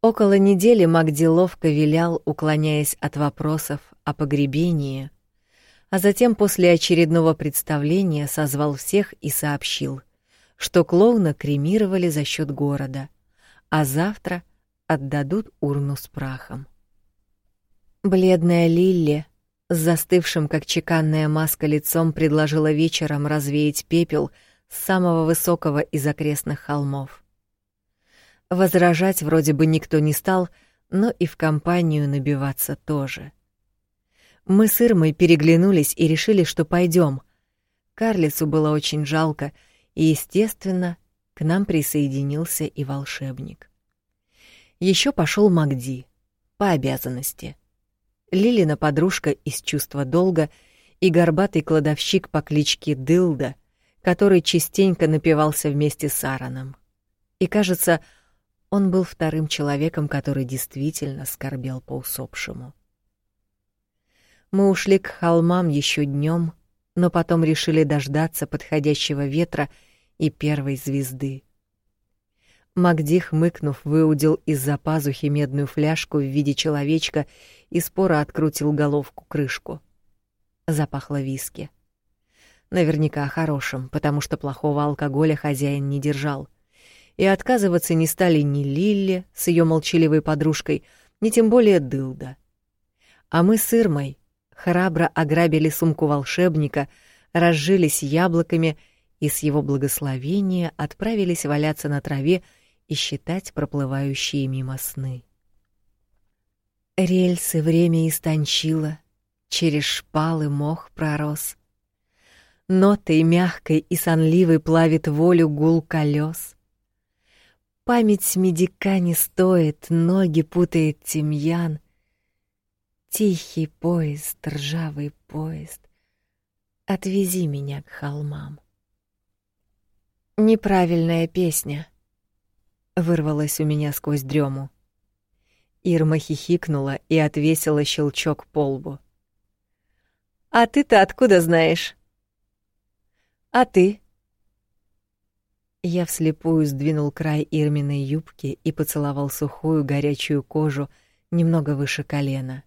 Около недели Магди ловко вилял, уклоняясь от вопросов о погребении — а затем после очередного представления созвал всех и сообщил, что клоуна кремировали за счет города, а завтра отдадут урну с прахом. Бледная Лилли с застывшим, как чеканная маска, лицом предложила вечером развеять пепел с самого высокого из окрестных холмов. Возражать вроде бы никто не стал, но и в компанию набиваться тоже — мы с Ирмой переглянулись и решили, что пойдем. Карлицу было очень жалко, и, естественно, к нам присоединился и волшебник. Еще пошел Магди по обязанности. Лилина подружка из чувства долга и горбатый кладовщик по кличке Дылда, который частенько напивался вместе с Аароном. И, кажется, он был вторым человеком, который действительно скорбел по усопшему. Мы ушли к холмам еще днем, но потом решили дождаться подходящего ветра и первой звезды. Магди, хмыкнув, выудил из-за пазухи медную фляжку в виде человечка и споро открутил головку крышку. Запахло виски. Наверняка хорошим, потому что плохого алкоголя хозяин не держал. И отказываться не стали ни Лилли с ее молчаливой подружкой, ни тем более Дылда. А мы с Ирмой храбро ограбили сумку волшебника, разжились яблоками и с его благословения отправились валяться на траве и считать проплывающие мимо сны. Рельсы время истончило, через шпалы мох пророс. Нотой мягкой и сонливой плавит волю гул колес. Память медика не стоит, ноги путает тимьян. Тихий поезд, ржавый поезд, отвези меня к холмам. Неправильная песня вырвалась у меня сквозь дрему. Ирма хихикнула и отвесила щелчок по лбу. А ты-то откуда знаешь? А ты? Я вслепую сдвинул край Ирминой юбки и поцеловал сухую горячую кожу немного выше колена.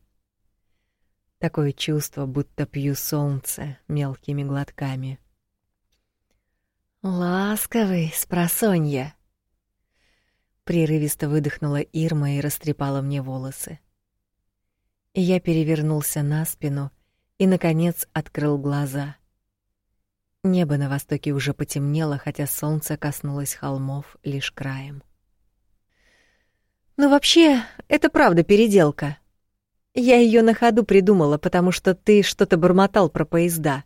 Такое чувство, будто пью солнце мелкими глотками. Ласковый, спросонья. Прерывисто выдохнула Ирма и растрепала мне волосы. Я перевернулся на спину и наконец открыл глаза. Небо на востоке уже потемнело, хотя солнце коснулось холмов лишь краем. Ну вообще, это правда переделка. Я ее на ходу придумала, потому что ты что-то бормотал про поезда.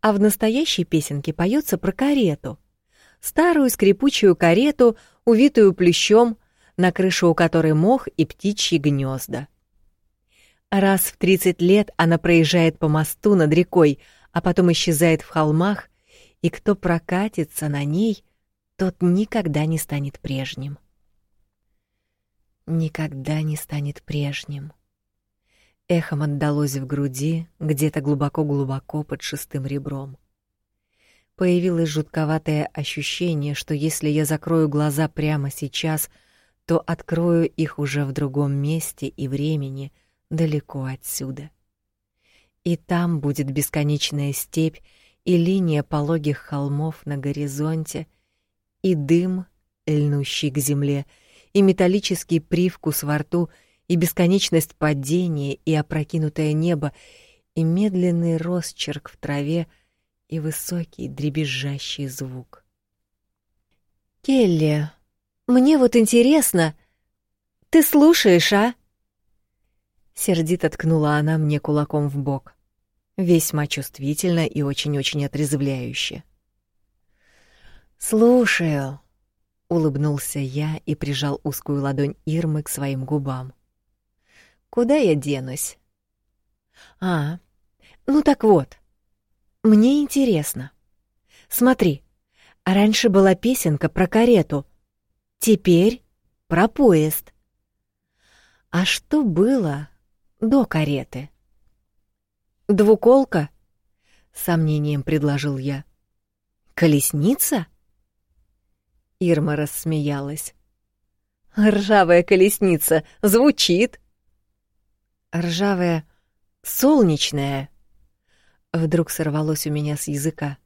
А в настоящей песенке поется про карету. Старую скрипучую карету, увитую плющом, на крыше у которой мох и птичьи гнезда. Раз в 30 лет она проезжает по мосту над рекой, а потом исчезает в холмах, и кто прокатится на ней, тот никогда не станет прежним. Никогда не станет прежним. Эхом отдалось в груди, где-то глубоко-глубоко под шестым ребром появилось жутковатое ощущение, что если я закрою глаза прямо сейчас, то открою их уже в другом месте и времени, далеко отсюда. И там будет бесконечная степь и линия пологих холмов на горизонте, и дым, льнущий к земле, и металлический привкус во рту, и бесконечность падения, и опрокинутое небо, и медленный росчерк в траве — и высокий дребезжащий звук. «Келли, мне вот интересно, ты слушаешь, а?» Сердито ткнула она мне кулаком в бок, весьма чувствительно и очень-очень отрезвляюще. «Слушаю», — улыбнулся я и прижал узкую ладонь Ирмы к своим губам. «Куда я денусь?» «А, ну так вот, мне интересно. Смотри, раньше была песенка про карету, теперь про поезд. А что было до кареты? Двуколка? сомнением предложил я. Колесница? Ирма рассмеялась. Ржавая колесница звучит. Ржавая солнечная Вдруг сорвалось у меня с языка.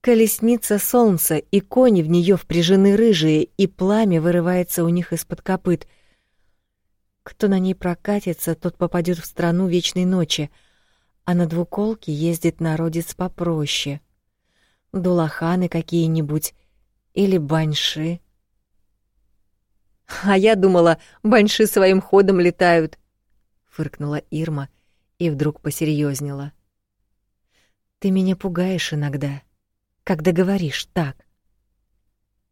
Колесница солнца, и кони в нее впряжены рыжие, и пламя вырывается у них из-под копыт. Кто на ней прокатится, тот попадет в страну вечной ночи, а на двуколке ездит народец попроще. Дулаханы какие-нибудь или баньши. А я думала, баньши своим ходом летают, фыркнула Ирма и вдруг посерьезнела. Ты меня пугаешь иногда, когда говоришь так.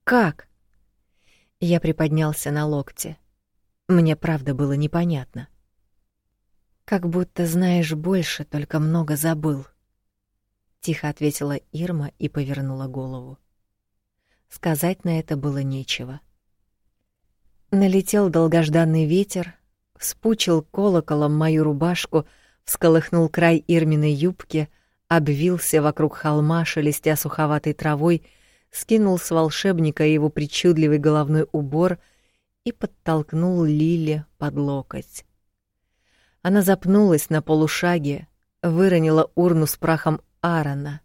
Как? Я приподнялся на локте. Мне правда было непонятно. Как будто знаешь больше, только много забыл. Тихо ответила Ирма и повернула голову. Сказать на это было нечего. Налетел долгожданный ветер, вспучил колоколом мою рубашку, всколыхнул край Ирминой юбки, обвился вокруг холма, шелестя суховатой травой, скинул с волшебника его причудливый головной убор и подтолкнул Лили под локоть. Она запнулась на полушаге, выронила урну с прахом Аарона.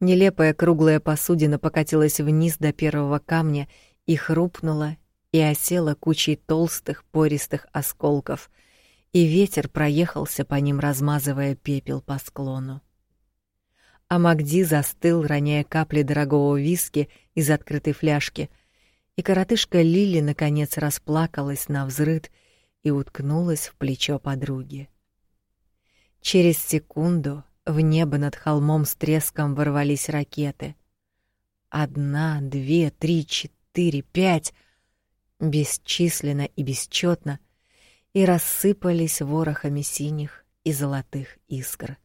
Нелепая круглая посудина покатилась вниз до первого камня и хрупнула, и осела кучей толстых пористых осколков, и ветер проехался по ним, размазывая пепел по склону. А Магди застыл, роняя капли дорогого виски из открытой фляжки, и коротышка Лили наконец расплакалась на взрыд и уткнулась в плечо подруги. Через секунду в небо над холмом с треском ворвались ракеты. Одна, две, три, четыре, пять, бесчисленно и бесчетно, и рассыпались ворохами синих и золотых искр.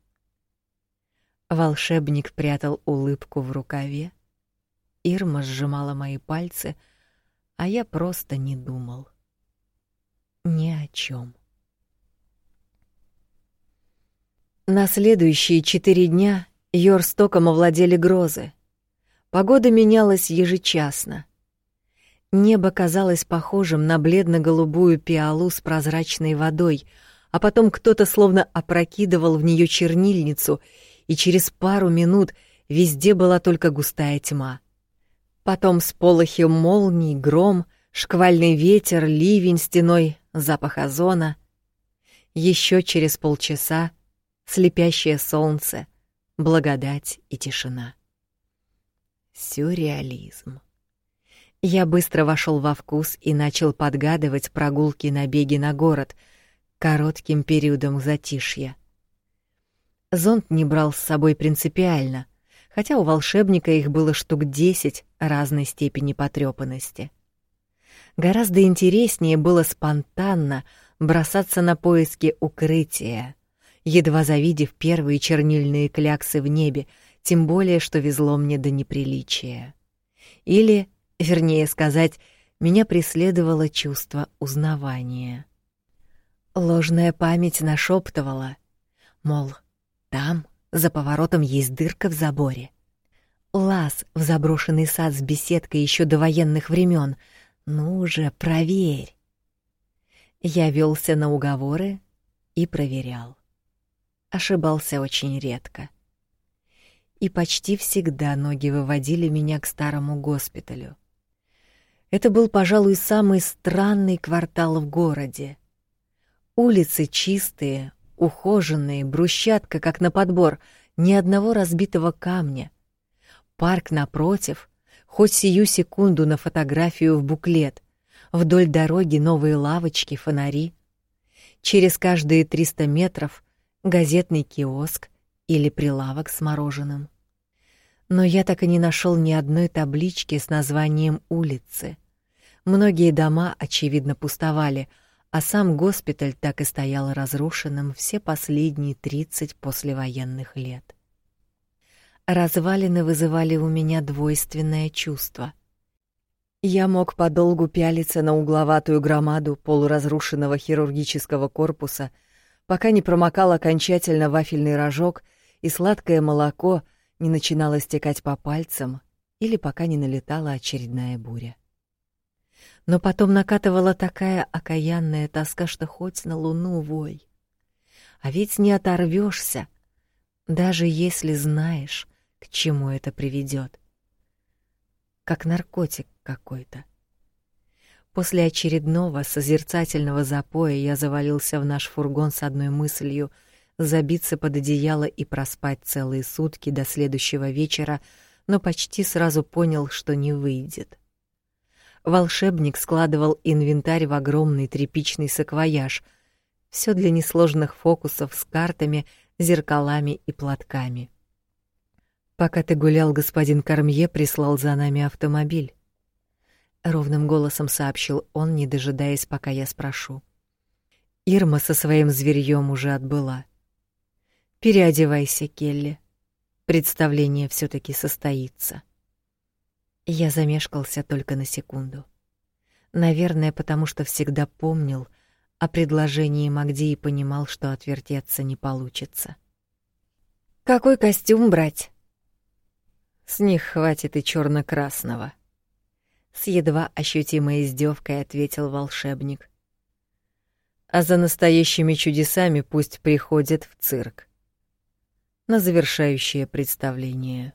Волшебник прятал улыбку в рукаве. Ирма сжимала мои пальцы, а я просто не думал ни о чем. На следующие четыре дня Йорстоком овладели грозы. Погода менялась ежечасно. Небо казалось похожим на бледно-голубую пиалу с прозрачной водой, а потом кто-то словно опрокидывал в нее чернильницу, и через пару минут везде была только густая тьма. Потом сполохи молний, гром, шквальный ветер, ливень стеной, запах озона. Еще через полчаса слепящее солнце, благодать и тишина. Сюрреализм. Я быстро вошел во вкус и начал подгадывать прогулки на беги на город коротким периодом затишья. Зонт не брал с собой принципиально, хотя у волшебника их было штук десять разной степени потрепанности. Гораздо интереснее было спонтанно бросаться на поиски укрытия, едва завидев первые чернильные кляксы в небе, тем более, что везло мне до неприличия. Или, вернее сказать, меня преследовало чувство узнавания. Ложная память нашептывала, мол, там, за поворотом, есть дырка в заборе. Лаз в заброшенный сад с беседкой еще до военных времен — ну же, проверь. Я велся на уговоры и проверял. Ошибался очень редко. И почти всегда ноги выводили меня к старому госпиталю. Это был, пожалуй, самый странный квартал в городе. Улицы чистые, ухоженные, брусчатка как на подбор, ни одного разбитого камня. Парк напротив, хоть сию секунду на фотографию в буклет. Вдоль дороги новые лавочки, фонари. Через каждые 300 метров газетный киоск или прилавок с мороженым. Но я так и не нашел ни одной таблички с названием улицы. Многие дома, очевидно, пустовали, а сам госпиталь так и стоял разрушенным все последние 30 послевоенных лет. Развалины вызывали у меня двойственное чувство. Я мог подолгу пялиться на угловатую громаду полуразрушенного хирургического корпуса, пока не промокал окончательно вафельный рожок и сладкое молоко не начинало стекать по пальцам или пока не налетала очередная буря. Но потом накатывала такая окаянная тоска, что хоть на луну вой. А ведь не оторвешься, даже если знаешь, к чему это приведет. Как наркотик какой-то. После очередного созерцательного запоя я завалился в наш фургон с одной мыслью забиться под одеяло и проспать целые сутки до следующего вечера, но почти сразу понял, что не выйдет. Волшебник складывал инвентарь в огромный тряпичный саквояж. Все для несложных фокусов с картами, зеркалами и платками. Пока ты гулял, господин Кармье прислал за нами автомобиль. Ровным голосом сообщил он, не дожидаясь, пока я спрошу. Ирма со своим зверьем уже отбыла. Переодевайся, Келли. Представление все таки состоится. Я замешкался только на секунду. Наверное, потому что всегда помнил о предложении Магди и понимал, что отвертеться не получится. Какой костюм брать? С них хватит и черно красного С едва ощутимой издевкой ответил волшебник. А за настоящими чудесами пусть приходят в цирк. На завершающее представление.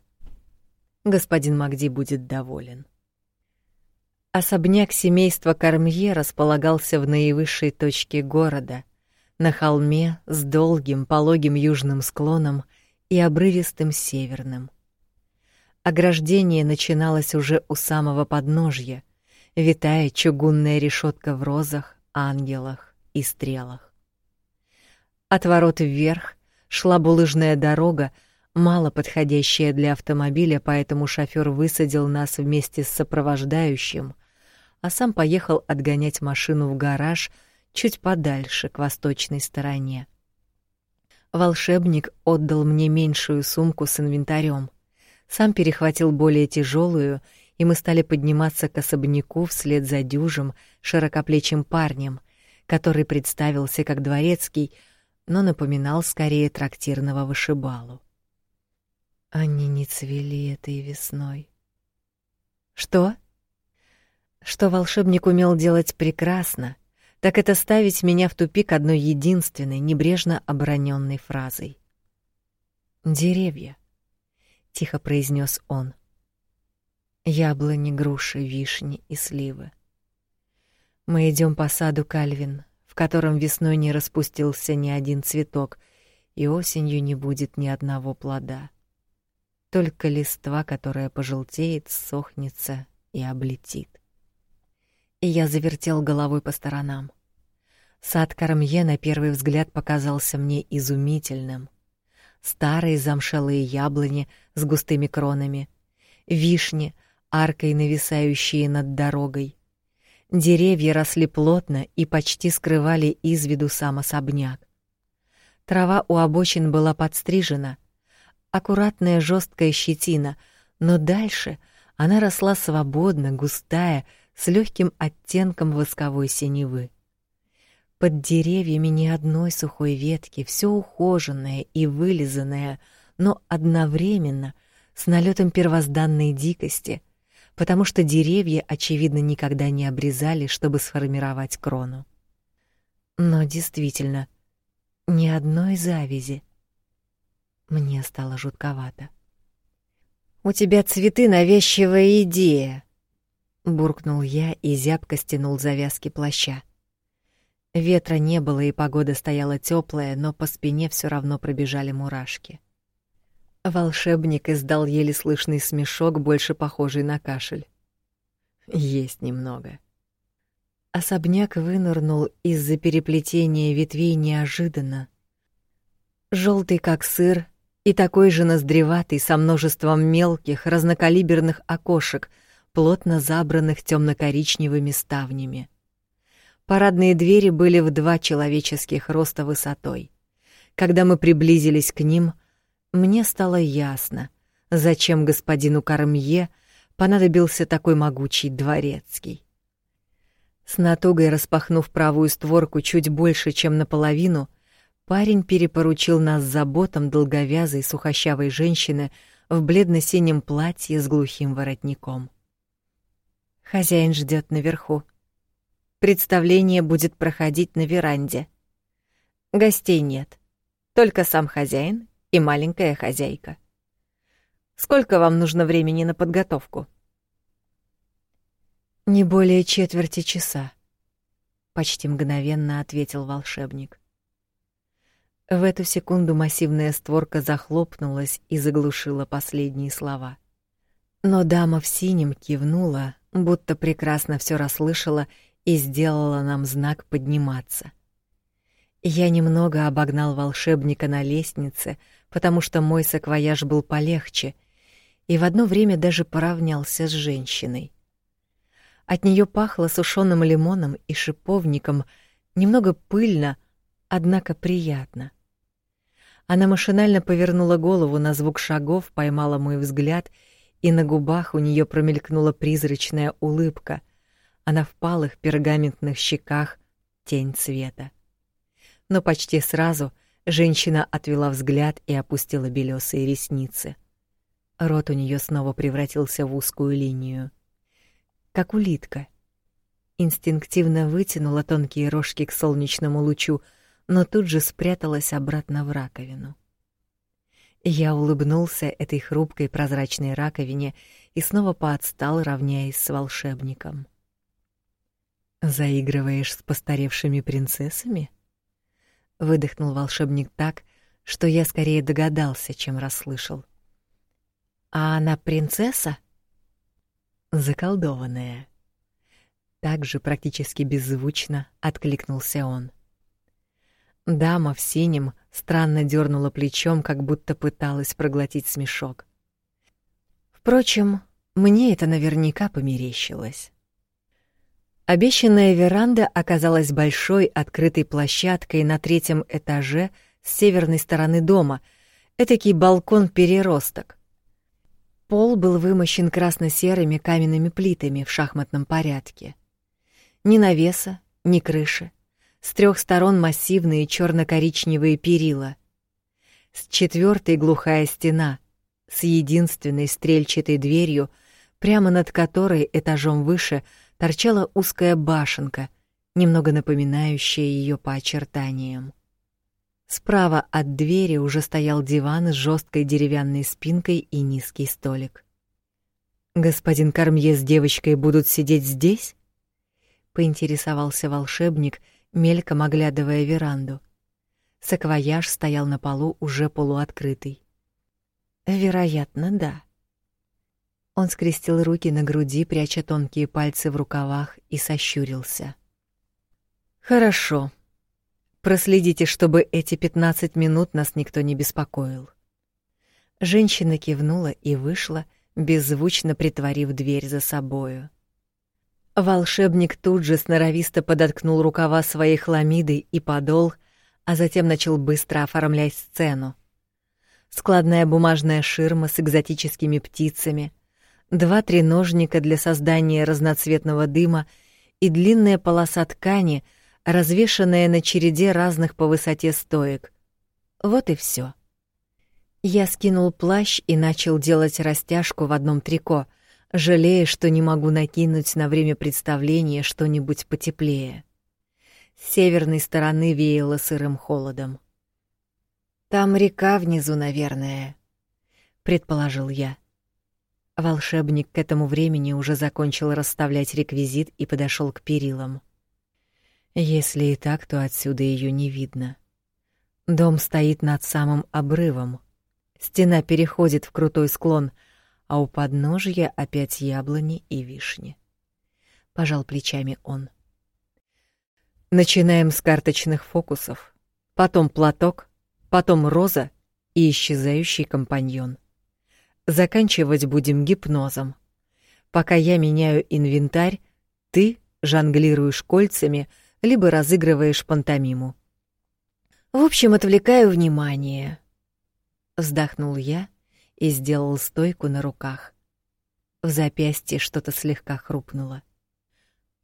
Господин Магди будет доволен. Особняк семейства Кармье располагался в наивысшей точке города, на холме с долгим пологим южным склоном и обрывистым северным. Ограждение начиналось уже у самого подножья, витая чугунная решетка в розах, ангелах и стрелах. От ворот вверх шла булыжная дорога, мало подходящая для автомобиля, поэтому шофёр высадил нас вместе с сопровождающим, а сам поехал отгонять машину в гараж чуть подальше, к восточной стороне. Волшебник отдал мне меньшую сумку с инвентарем, сам перехватил более тяжелую, и мы стали подниматься к особняку вслед за дюжим, широкоплечим парнем, который представился как дворецкий, но напоминал скорее трактирного вышибалу. Они не цвели этой весной. Что? Что волшебник умел делать прекрасно, так это ставить меня в тупик одной единственной, небрежно обороненной фразой. «Деревья», — тихо произнес он. «Яблони, груши, вишни и сливы. Мы идем по саду Кальвин, котором весной не распустился ни один цветок, и осенью не будет ни одного плода. Только листва, которая пожелтеет, сохнется и облетит и я завертел головой по сторонам. Сад Кармье на первый взгляд показался мне изумительным. Старые замшелые яблони с густыми кронами, вишни, аркой нависающие над дорогой. Деревья росли плотно и почти скрывали из виду сам особняк. Трава у обочин была подстрижена, аккуратная жесткая щетина, но дальше она росла свободно, густая, с легким оттенком восковой синевы. Под деревьями ни одной сухой ветки, все ухоженное и вылизанное, но одновременно с налетом первозданной дикости, потому что деревья, очевидно, никогда не обрезали, чтобы сформировать крону. Но действительно, ни одной завязи. Мне стало жутковато. «У тебя цветы навязчивая идея», буркнул я и зябко стянул завязки плаща. Ветра не было и погода стояла теплая, но по спине все равно пробежали мурашки. Волшебник издал еле слышный смешок, больше похожий на кашель. Есть немного. Особняк вынырнул из-за переплетения ветвей неожиданно. Желтый как сыр и такой же ноздреватый со множеством мелких разнокалиберных окошек — плотно забранных темно-коричневыми ставнями. Парадные двери были в два человеческих роста высотой. Когда мы приблизились к ним, мне стало ясно, зачем господину Кармье понадобился такой могучий дворецкий. С натугой распахнув правую створку чуть больше, чем наполовину, парень перепоручил нас заботам долговязой сухощавой женщины в бледно-синем платье с глухим воротником. Хозяин ждет наверху. Представление будет проходить на веранде. Гостей нет. Только сам хозяин и маленькая хозяйка. Сколько вам нужно времени на подготовку? Не более четверти часа, почти мгновенно ответил волшебник. В эту секунду массивная створка захлопнулась и заглушила последние слова. Но дама в синем кивнула, будто прекрасно все расслышала и сделала нам знак подниматься. Я немного обогнал волшебника на лестнице, потому что мой саквояж был полегче, и в одно время даже поравнялся с женщиной. От нее пахло сушеным лимоном и шиповником, немного пыльно, однако приятно. Она машинально повернула голову на звук шагов, поймала мой взгляд — и на губах у нее промелькнула призрачная улыбка, а на впалых пергаментных щеках тень цвета. Но почти сразу женщина отвела взгляд и опустила белесые ресницы. Рот у нее снова превратился в узкую линию. Как улитка. Инстинктивно вытянула тонкие рожки к солнечному лучу, но тут же спряталась обратно в раковину. Я улыбнулся этой хрупкой прозрачной раковине и снова поотстал, равняясь с волшебником. Заигрываешь с постаревшими принцессами? Выдохнул волшебник так, что я скорее догадался, чем расслышал. А она принцесса? Заколдованная. Так же практически беззвучно откликнулся он. Дама в синем странно дернула плечом, как будто пыталась проглотить смешок. Впрочем, мне это наверняка померещилось. Обещанная веранда оказалась большой открытой площадкой на третьем этаже с северной стороны дома, этакий балкон-переросток. Пол был вымощен красно-серыми каменными плитами в шахматном порядке. Ни навеса, ни крыши. С трех сторон массивные черно-коричневые перила. С четвертой глухая стена, с единственной стрельчатой дверью, прямо над которой этажом выше торчала узкая башенка, немного напоминающая ее по очертаниям. Справа от двери уже стоял диван с жесткой деревянной спинкой и низкий столик. Господин Кармье с девочкой будут сидеть здесь? поинтересовался волшебник, мельком оглядывая веранду. Саквояж стоял на полу уже полуоткрытый. Вероятно, да. Он скрестил руки на груди, пряча тонкие пальцы в рукавах, и сощурился. Хорошо. Проследите, чтобы эти пятнадцать минут нас никто не беспокоил. Женщина кивнула и вышла, беззвучно притворив дверь за собою. Волшебник тут же сноровисто подоткнул рукава своей хламиды и подол, а затем начал быстро оформлять сцену. Складная бумажная ширма с экзотическими птицами, два треножника для создания разноцветного дыма и длинная полоса ткани — развешанная на череде разных по высоте стоек. Вот и все. Я скинул плащ и начал делать растяжку в одном трико, жалея, что не могу накинуть на время представления что-нибудь потеплее. С северной стороны веяло сырым холодом. Там река внизу, наверное, предположил я. Волшебник к этому времени уже закончил расставлять реквизит и подошел к перилам. Если и так, то отсюда ее не видно. Дом стоит над самым обрывом. Стена переходит в крутой склон, а у подножия опять яблони и вишни. Пожал плечами он. Начинаем с карточных фокусов, потом платок, потом роза и исчезающий компаньон. Заканчивать будем гипнозом. Пока я меняю инвентарь, ты жонглируешь кольцами — либо разыгрываешь пантомиму. В общем, отвлекаю внимание. Вздохнул я и сделал стойку на руках. В запястье что-то слегка хрупнуло.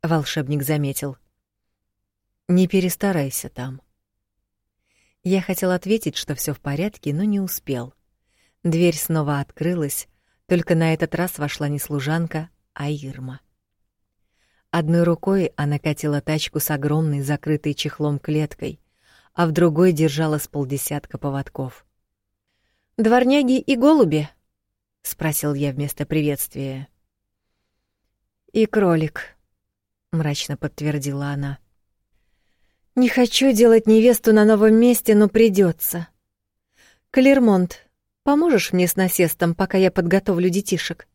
Волшебник заметил. Не перестарайся там. Я хотел ответить, что все в порядке, но не успел. Дверь снова открылась, только на этот раз вошла не служанка, а Ирма. Одной рукой она катила тачку с огромной закрытой чехлом клеткой, а в другой держала с полдесятка поводков. «Дворняги и голуби?» — спросил я вместо приветствия. «И кролик», — мрачно подтвердила она. «Не хочу делать невесту на новом месте, но придется. Клермонт, поможешь мне с насестом, пока я подготовлю детишек?»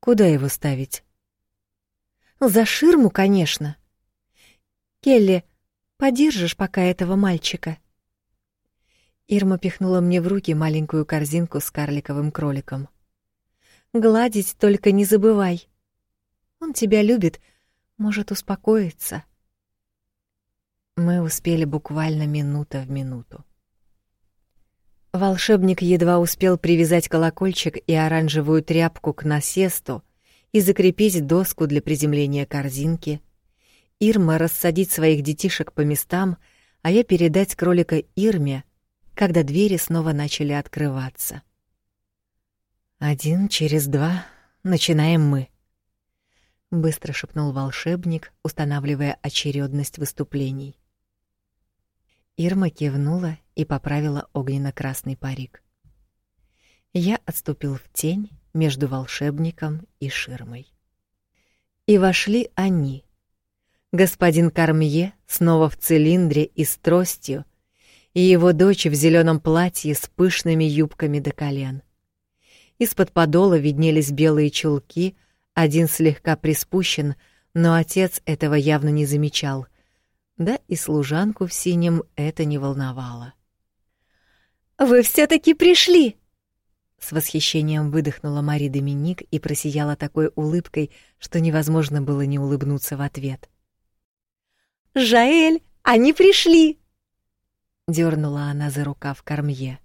«Куда его ставить?» За ширму, конечно. Келли, подержишь пока этого мальчика. Ирма пихнула мне в руки маленькую корзинку с карликовым кроликом. Гладить только не забывай. Он тебя любит, может успокоиться. Мы успели буквально минута в минуту. Волшебник едва успел привязать колокольчик и оранжевую тряпку к насесту, и закрепить доску для приземления корзинки, Ирма рассадить своих детишек по местам, а я передать кролика Ирме, когда двери снова начали открываться. Один через два начинаем мы. Быстро шепнул волшебник, устанавливая очередность выступлений. Ирма кивнула и поправила огненно-красный парик. Я отступил в тень между волшебником и ширмой. И вошли они. Господин Кармье снова в цилиндре и с тростью, и его дочь в зеленом платье с пышными юбками до колен. Из-под подола виднелись белые чулки, один слегка приспущен, но отец этого явно не замечал. Да и служанку в синем это не волновало. «Вы все таки пришли!» С восхищением выдохнула Мари Доминик и просияла такой улыбкой, что невозможно было не улыбнуться в ответ. «Жаэль, они пришли!» Дёрнула она за рукав Кармье.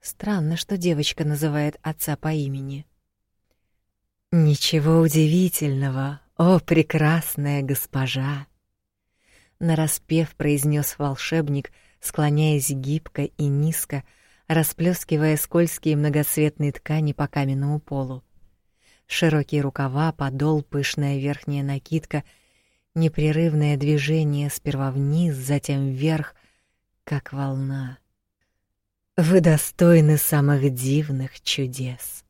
Странно, что девочка называет отца по имени. Ничего удивительного, о прекрасная госпожа, нараспев произнес волшебник, склоняясь гибко и низко, расплескивая скользкие многоцветные ткани по каменному полу. Широкие рукава, подол, пышная верхняя накидка, непрерывное движение сперва вниз, затем вверх, как волна. Вы достойны самых дивных чудес.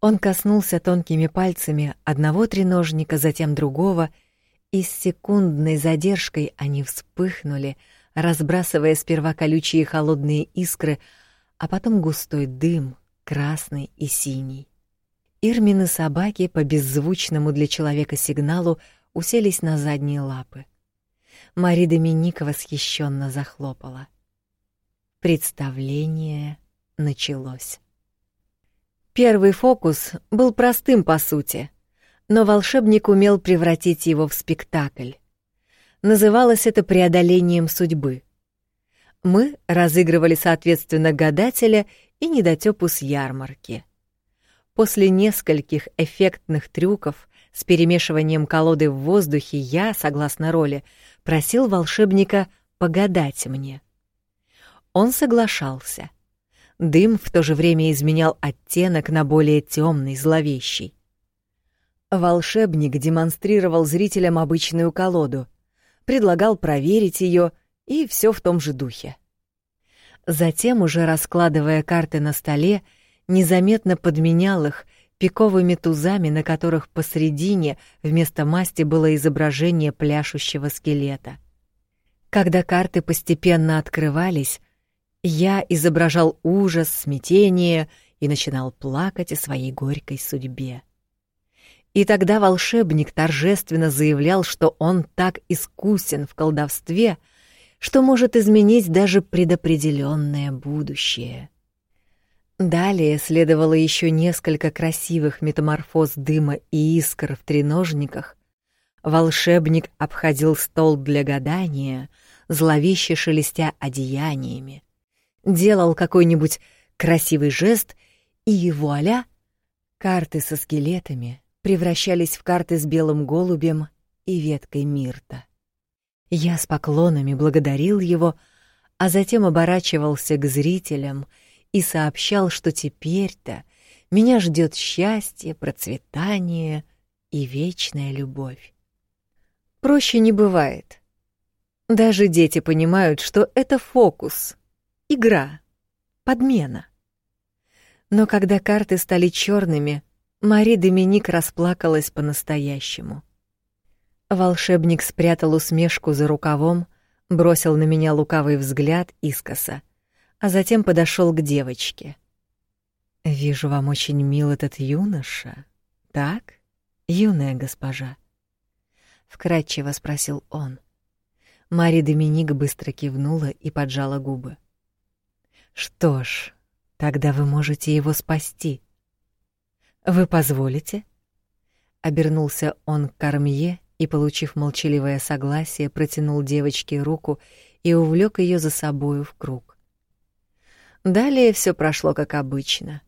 Он коснулся тонкими пальцами одного треножника, затем другого, и с секундной задержкой они вспыхнули, разбрасывая сперва колючие холодные искры, а потом густой дым, красный и синий. Ирмины собаки по беззвучному для человека сигналу уселись на задние лапы. Мари Доминика восхищенно захлопала. Представление началось. Первый фокус был простым по сути, но волшебник умел превратить его в спектакль. Называлось это преодолением судьбы. Мы разыгрывали соответственно гадателя и недотёпу с ярмарки. После нескольких эффектных трюков с перемешиванием колоды в воздухе я, согласно роли, просил волшебника погадать мне — он соглашался. Дым в то же время изменял оттенок на более темный, зловещий. Волшебник демонстрировал зрителям обычную колоду, предлагал проверить ее и все в том же духе. Затем, уже раскладывая карты на столе, незаметно подменял их пиковыми тузами, на которых посредине вместо масти было изображение пляшущего скелета. Когда карты постепенно открывались, я изображал ужас, смятение и начинал плакать о своей горькой судьбе. И тогда волшебник торжественно заявлял, что он так искусен в колдовстве, что может изменить даже предопределенное будущее. Далее следовало еще несколько красивых метаморфоз дыма и искр в треножниках. Волшебник обходил стол для гадания, зловеще шелестя одеяниями делал какой-нибудь красивый жест, и вуаля, карты со скелетами превращались в карты с белым голубем и веткой мирта. Я с поклонами благодарил его, а затем оборачивался к зрителям и сообщал, что теперь-то меня ждет счастье, процветание и вечная любовь. Проще не бывает. Даже дети понимают, что это фокус, Игра. Подмена. Но когда карты стали черными, Мари Доминик расплакалась по-настоящему. Волшебник спрятал усмешку за рукавом, бросил на меня лукавый взгляд искоса, а затем подошел к девочке. «Вижу, вам очень мил этот юноша, так, юная госпожа?» Вкратчиво спросил он. Мари Доминик быстро кивнула и поджала губы. Что ж, тогда вы можете его спасти. Вы позволите? Обернулся он к Кармье и, получив молчаливое согласие, протянул девочке руку и увлек ее за собою в круг. Далее все прошло как обычно.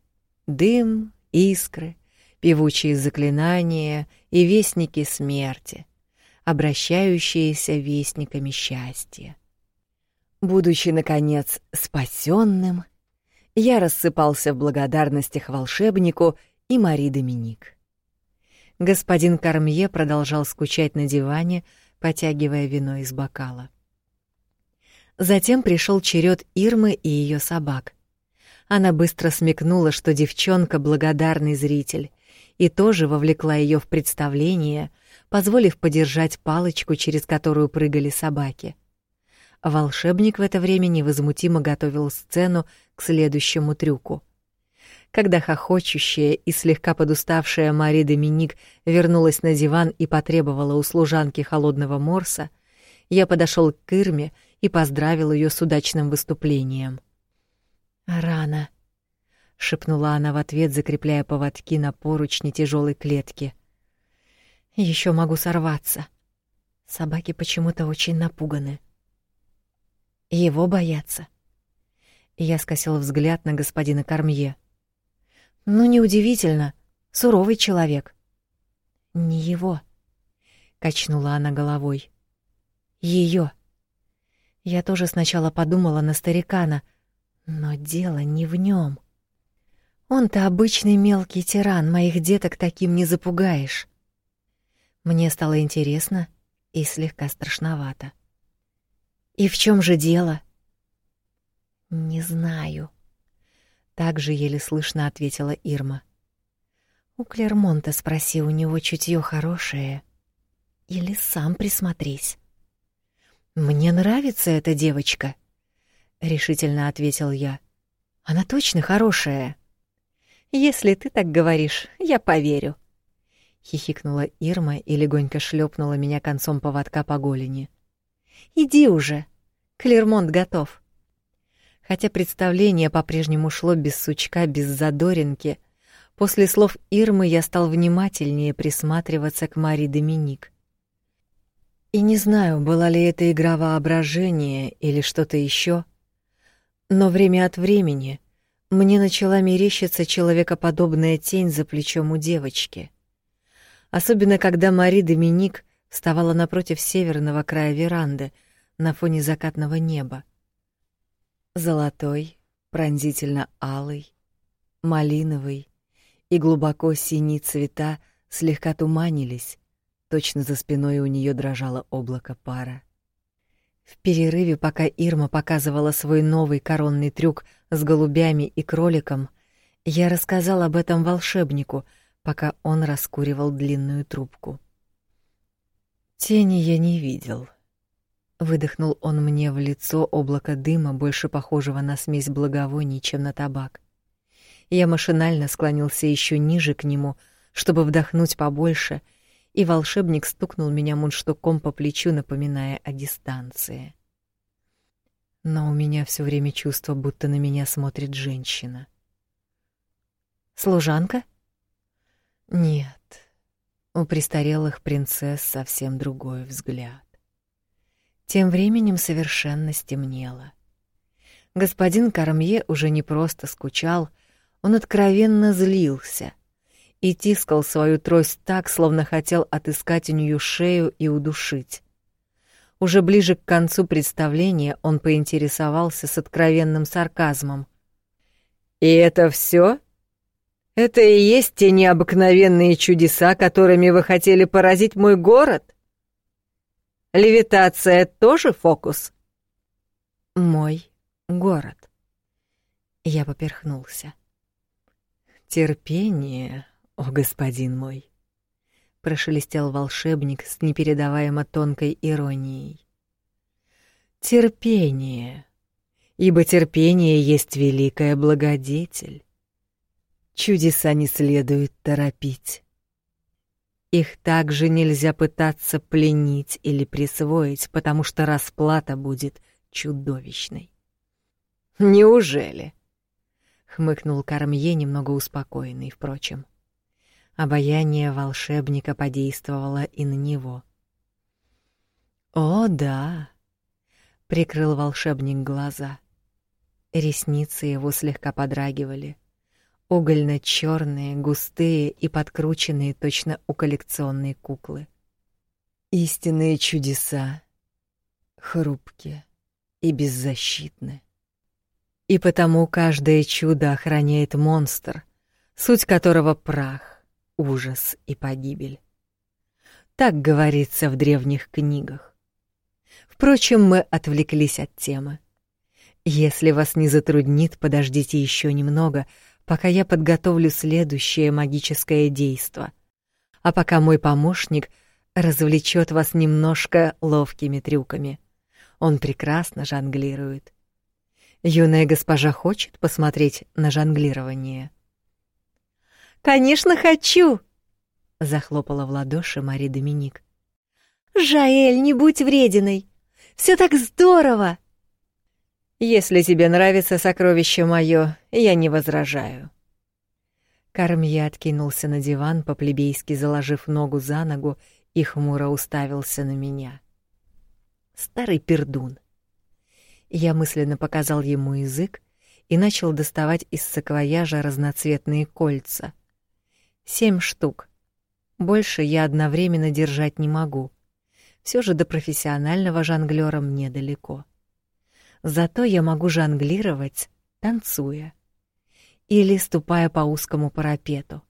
Дым, искры, певучие заклинания и вестники смерти, обращающиеся вестниками счастья. Будучи наконец спасенным, я рассыпался в благодарностях волшебнику и Мари Доминик. Господин Кармье продолжал скучать на диване, потягивая вино из бокала. Затем пришел черед Ирмы и ее собак. Она быстро смекнула, что девчонка — благодарный зритель, и тоже вовлекла ее в представление, позволив подержать палочку, через которую прыгали собаки. Волшебник в это время невозмутимо готовил сцену к следующему трюку. Когда хохочущая и слегка подуставшая Мари Доминик вернулась на диван и потребовала у служанки холодного морса, я подошел к Ирме и поздравил ее с удачным выступлением. «Рано», — шепнула она в ответ, закрепляя поводки на поручни тяжелой клетки. Еще могу сорваться. Собаки почему-то очень напуганы. Его боятся. Я скосил взгляд на господина Кармье. Ну, неудивительно, суровый человек. Не его, качнула она головой. Ее. Я тоже сначала подумала на старикана, но дело не в нем. Он-то обычный мелкий тиран, моих деток таким не запугаешь. Мне стало интересно и слегка страшновато. И в чем же дело? Не знаю. Так же еле слышно ответила Ирма. У Клермонта спроси, у него чутье хорошее. Или сам присмотрись. Мне нравится эта девочка, решительно ответил я. Она точно хорошая. Если ты так говоришь, я поверю, хихикнула Ирма и легонько шлепнула меня концом поводка по голени. Иди уже. Клермонт готов. Хотя представление по-прежнему шло без сучка, без задоринки, после слов Ирмы я стал внимательнее присматриваться к Мари Доминик. И не знаю, была ли это игра воображения или что-то еще, но время от времени мне начала мерещиться человекоподобная тень за плечом у девочки. Особенно когда Мари Доминик вставала напротив северного края веранды на фоне закатного неба. Золотой, пронзительно алый, малиновый и глубоко синий цвета слегка туманились, точно за спиной у нее дрожало облако пара. В перерыве, пока Ирма показывала свой новый коронный трюк с голубями и кроликом, я рассказал об этом волшебнику, пока он раскуривал длинную трубку. Тени я не видел. Выдохнул он мне в лицо облако дыма, больше похожего на смесь благовоний, чем на табак. Я машинально склонился еще ниже к нему, чтобы вдохнуть побольше, и волшебник стукнул меня мундштуком по плечу, напоминая о дистанции. Но у меня все время чувство, будто на меня смотрит женщина. Служанка? Нет. У престарелых принцесс совсем другой взгляд. Тем временем совершенно стемнело. Господин Кармье уже не просто скучал, он откровенно злился — и тискал свою трость так, словно хотел отыскать у нее шею и удушить. Уже ближе к концу представления он поинтересовался с откровенным сарказмом. «И это все? Это и есть те необыкновенные чудеса, которыми вы хотели поразить мой город? Левитация тоже фокус?» «Мой город». Я поперхнулся. «Терпение «О, господин мой!» — прошелестел волшебник с непередаваемо тонкой иронией. «Терпение, ибо терпение есть великая благодетель. Чудеса не следует торопить. Их также нельзя пытаться пленить или присвоить, потому что расплата будет чудовищной». «Неужели?» — хмыкнул Кармье, немного успокоенный, впрочем. Обаяние волшебника подействовало и на него. «О, да!» — прикрыл волшебник глаза. Ресницы его слегка подрагивали. Угольно черные густые и подкрученные точно у коллекционной куклы. Истинные чудеса, хрупкие и беззащитны. И потому каждое чудо охраняет монстр, суть которого прах, ужас и погибель. Так говорится в древних книгах. Впрочем, мы отвлеклись от темы. Если вас не затруднит, подождите еще немного, пока я подготовлю следующее магическое действо. А пока мой помощник развлечет вас немножко ловкими трюками. Он прекрасно жонглирует. Юная госпожа хочет посмотреть на жонглирование. Конечно, хочу, захлопала в ладоши Мари Доминик. Жаэль, не будь врединой. Все так здорово. Если тебе нравится сокровище мое, я не возражаю. Кармье откинулся на диван, по-плебейски заложив ногу за ногу, и хмуро уставился на меня. Старый пердун. Я мысленно показал ему язык и начал доставать из саквояжа разноцветные кольца. Семь штук. Больше я одновременно держать не могу. Все же до профессионального жонглёра мне далеко. Зато я могу жонглировать, танцуя или ступая по узкому парапету.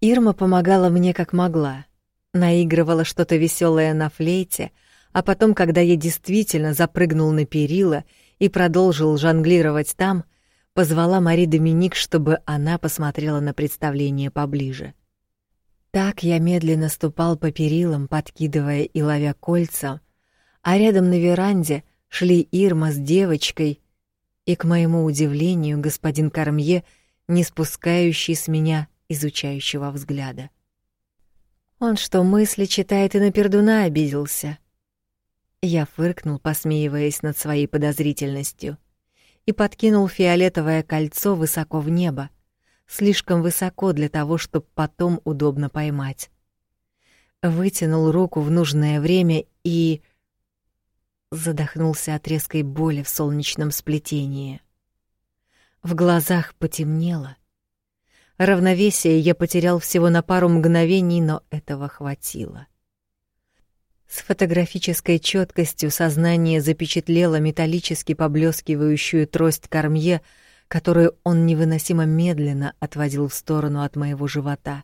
Ирма помогала мне как могла, наигрывала что-то веселое на флейте, а потом, когда я действительно запрыгнул на перила и продолжил жонглировать там, позвала Мари Доминик, чтобы она посмотрела на представление поближе. Так я медленно ступал по перилам, подкидывая и ловя кольца, а рядом на веранде шли Ирма с девочкой и, к моему удивлению, господин Кармье, не спускающий с меня изучающего взгляда. Он что, мысли читает и на пердуна обиделся? Я фыркнул, посмеиваясь над своей подозрительностью, и подкинул фиолетовое кольцо высоко в небо, слишком высоко для того, чтобы потом удобно поймать. Вытянул руку в нужное время и задохнулся от резкой боли в солнечном сплетении. В глазах потемнело. Равновесие я потерял всего на пару мгновений, но этого хватило. С фотографической четкостью сознание запечатлело металлически поблескивающую трость Кармье, которую он невыносимо медленно отводил в сторону от моего живота.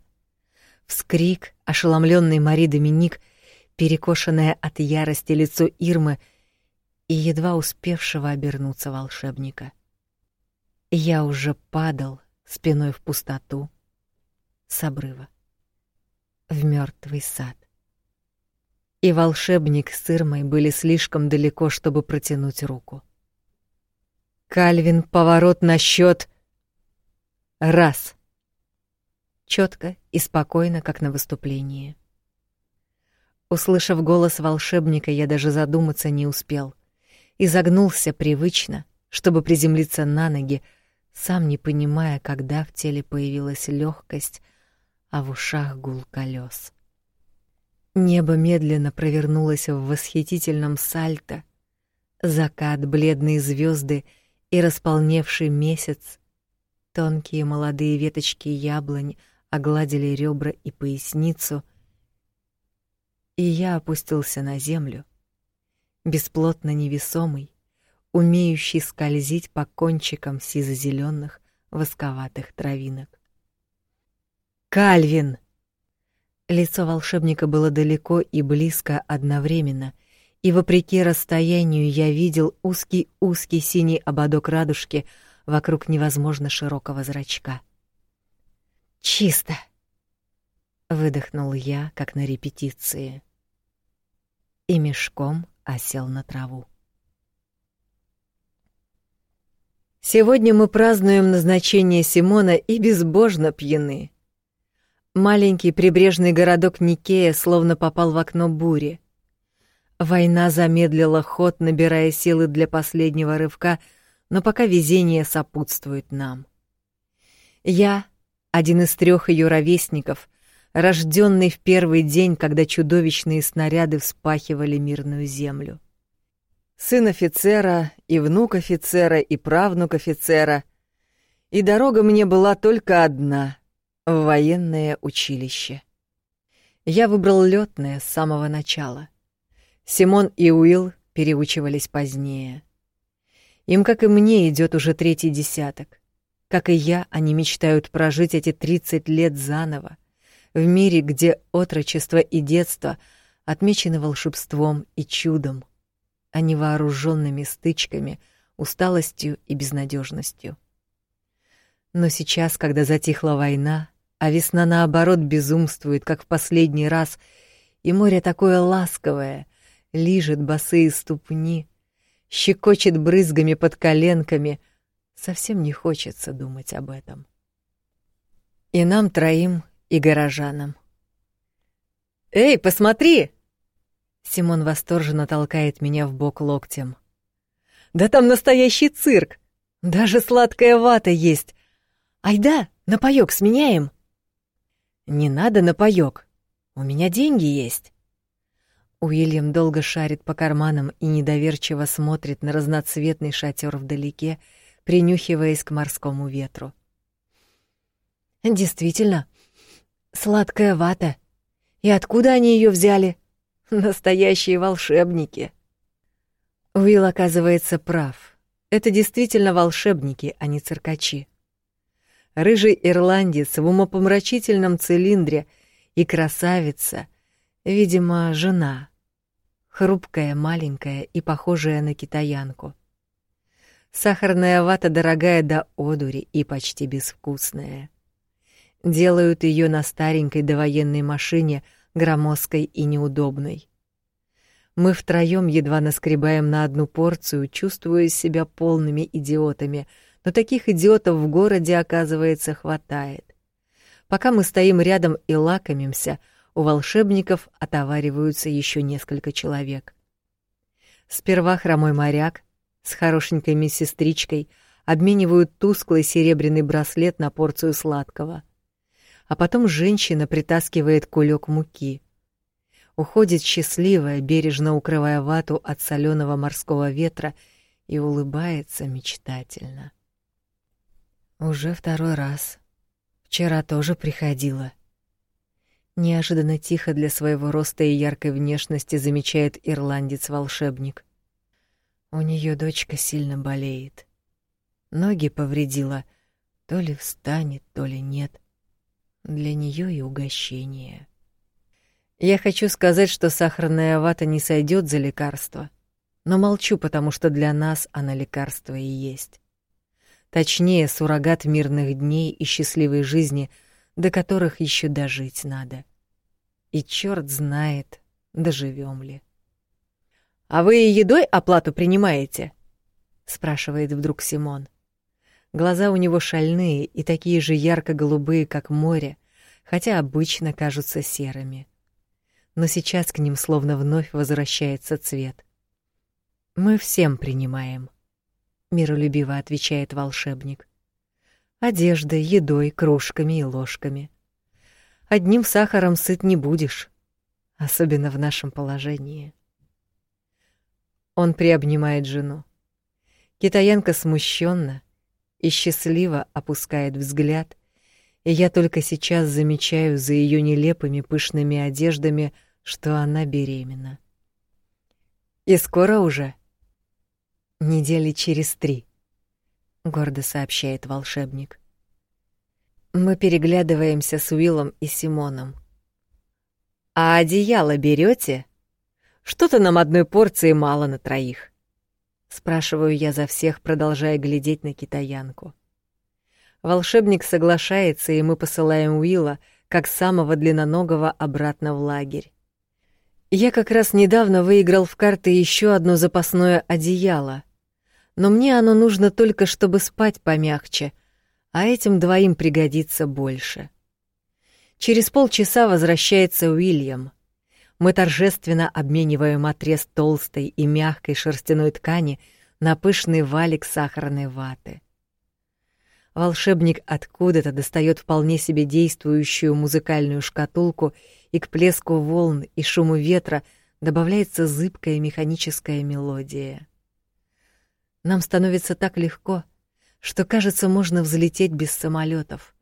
Вскрик, ошеломленный Мари Доминик, перекошенное от ярости лицо Ирмы и едва успевшего обернуться волшебника. Я уже падал спиной в пустоту с обрыва в мертвый сад и волшебник с Ирмой были слишком далеко, чтобы протянуть руку. Кальвин поворот на счет раз. Четко и спокойно, как на выступлении. Услышав голос волшебника, я даже задуматься не успел. И загнулся привычно, чтобы приземлиться на ноги, сам не понимая, когда в теле появилась легкость, а в ушах гул колес. Небо медленно провернулось в восхитительном сальто. Закат, бледные звезды и располневший месяц. Тонкие молодые веточки яблонь огладили ребра и поясницу. И я опустился на землю, бесплотно невесомый, умеющий скользить по кончикам сизо-зелёных восковатых травинок. Кальвин! Лицо волшебника было далеко и близко одновременно, и вопреки расстоянию я видел узкий-узкий синий ободок радужки вокруг невозможно широкого зрачка. Чисто, выдохнул я, как на репетиции, и мешком осел на траву. Сегодня мы празднуем назначение Симона и безбожно пьяны. Маленький прибрежный городок Никея словно попал в окно бури. Война замедлила ход, набирая силы для последнего рывка, но пока везение сопутствует нам. Я, один из трех ее ровесников, рожденный в первый день, когда чудовищные снаряды вспахивали мирную землю. Сын офицера и внук офицера и правнук офицера, и дорога мне была только одна — в военное училище. Я выбрал лётное с самого начала. Симон и Уилл переучивались позднее. Им, как и мне, идет уже третий десяток. Как и я, они мечтают прожить эти 30 лет заново, в мире, где отрочество и детство отмечены волшебством и чудом, а не вооруженными стычками, усталостью и безнадежностью. Но сейчас, когда затихла война, а весна, наоборот, безумствует, как в последний раз, и море такое ласковое, лижет босые ступни, щекочет брызгами под коленками, совсем не хочется думать об этом. И нам троим, и горожанам. «Эй, посмотри!» Симон восторженно толкает меня в бок локтем. «Да там настоящий цирк! Даже сладкая вата есть! Айда, напоёк сменяем!» «Не надо напоёк, у меня деньги есть!» Уильям долго шарит по карманам и недоверчиво смотрит на разноцветный шатер вдалеке, принюхиваясь к морскому ветру. «Действительно, сладкая вата. И откуда они ее взяли? Настоящие волшебники!» Уилл оказывается прав. Это действительно волшебники, а не циркачи. Рыжий ирландец в умопомрачительном цилиндре и красавица — Видимо, жена. Хрупкая, маленькая и похожая на китаянку. Сахарная вата дорогая до одури и почти безвкусная. Делают ее на старенькой довоенной машине, громоздкой и неудобной. Мы втроем едва наскребаем на одну порцию, чувствуя себя полными идиотами, но таких идиотов в городе, оказывается, хватает. Пока мы стоим рядом и лакомимся — у волшебников отовариваются еще несколько человек. Сперва хромой моряк с хорошенькой медсестричкой обменивают тусклый серебряный браслет на порцию сладкого. А потом женщина притаскивает кулек муки. Уходит счастливая, бережно укрывая вату от соленого морского ветра и улыбается мечтательно. Уже второй раз. Вчера тоже приходила. Неожиданно тихо для своего роста и яркой внешности замечает ирландец-волшебник. У нее дочка сильно болеет. Ноги повредила, то ли встанет, то ли нет. Для нее и угощение. Я хочу сказать, что сахарная вата не сойдет за лекарство, но молчу, потому что для нас она лекарство и есть. Точнее, суррогат мирных дней и счастливой жизни — до которых еще дожить надо. И черт знает, доживем ли. «А вы едой оплату принимаете?» — спрашивает вдруг Симон. Глаза у него шальные и такие же ярко-голубые, как море, хотя обычно кажутся серыми. Но сейчас к ним словно вновь возвращается цвет. «Мы всем принимаем», — миролюбиво отвечает волшебник одеждой, едой, кружками и ложками. Одним сахаром сыт не будешь, особенно в нашем положении. Он приобнимает жену. Китаянка смущенно и счастливо опускает взгляд, и я только сейчас замечаю за ее нелепыми пышными одеждами, что она беременна. И скоро уже. Недели через три гордо сообщает волшебник. Мы переглядываемся с Уиллом и Симоном. А одеяло берете? Что-то нам одной порции мало на троих. Спрашиваю я за всех, продолжая глядеть на китаянку. Волшебник соглашается, и мы посылаем Уилла, как самого длинноногого, обратно в лагерь. Я как раз недавно выиграл в карты еще одно запасное одеяло, но мне оно нужно только, чтобы спать помягче, а этим двоим пригодится больше. Через полчаса возвращается Уильям. Мы торжественно обмениваем отрез толстой и мягкой шерстяной ткани на пышный валик сахарной ваты. Волшебник откуда-то достает вполне себе действующую музыкальную шкатулку, и к плеску волн и шуму ветра добавляется зыбкая механическая мелодия. Нам становится так легко, что, кажется, можно взлететь без самолетов.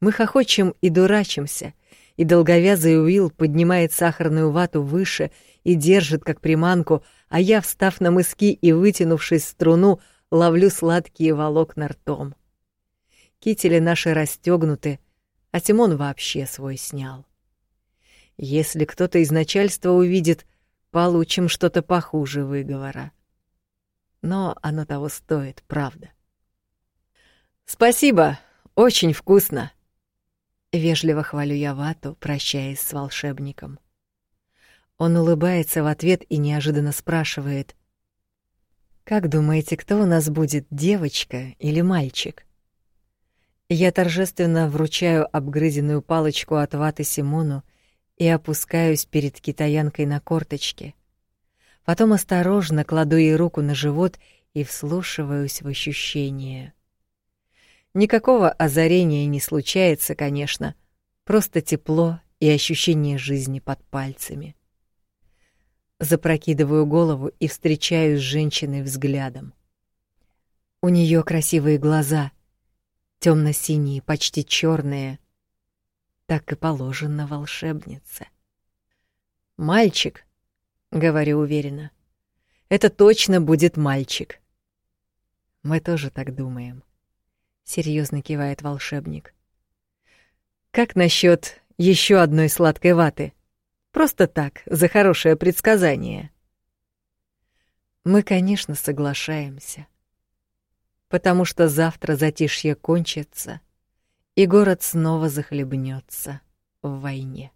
Мы хохочем и дурачимся, и долговязый Уилл поднимает сахарную вату выше и держит как приманку, а я, встав на мыски и вытянувшись в струну, ловлю сладкие волокна ртом. Кители наши расстегнуты, а Тимон вообще свой снял. Если кто-то из начальства увидит, получим что-то похуже выговора. Но оно того стоит, правда. Спасибо, очень вкусно. Вежливо хвалю я Вату, прощаясь с волшебником. Он улыбается в ответ и неожиданно спрашивает: "Как думаете, кто у нас будет, девочка или мальчик?" Я торжественно вручаю обгрызенную палочку от Ваты Симону и опускаюсь перед китаянкой на корточки. Потом осторожно кладу ей руку на живот и вслушиваюсь в ощущения. Никакого озарения не случается, конечно, просто тепло и ощущение жизни под пальцами. Запрокидываю голову и встречаюсь с женщиной взглядом. У нее красивые глаза, темно синие почти черные Так и положено волшебнице. Мальчик, говорю уверенно. Это точно будет мальчик. Мы тоже так думаем, серьезно кивает волшебник. Как насчет еще одной сладкой ваты? Просто так, за хорошее предсказание. Мы, конечно, соглашаемся. Потому что завтра затишье кончится, и город снова захлебнется в войне.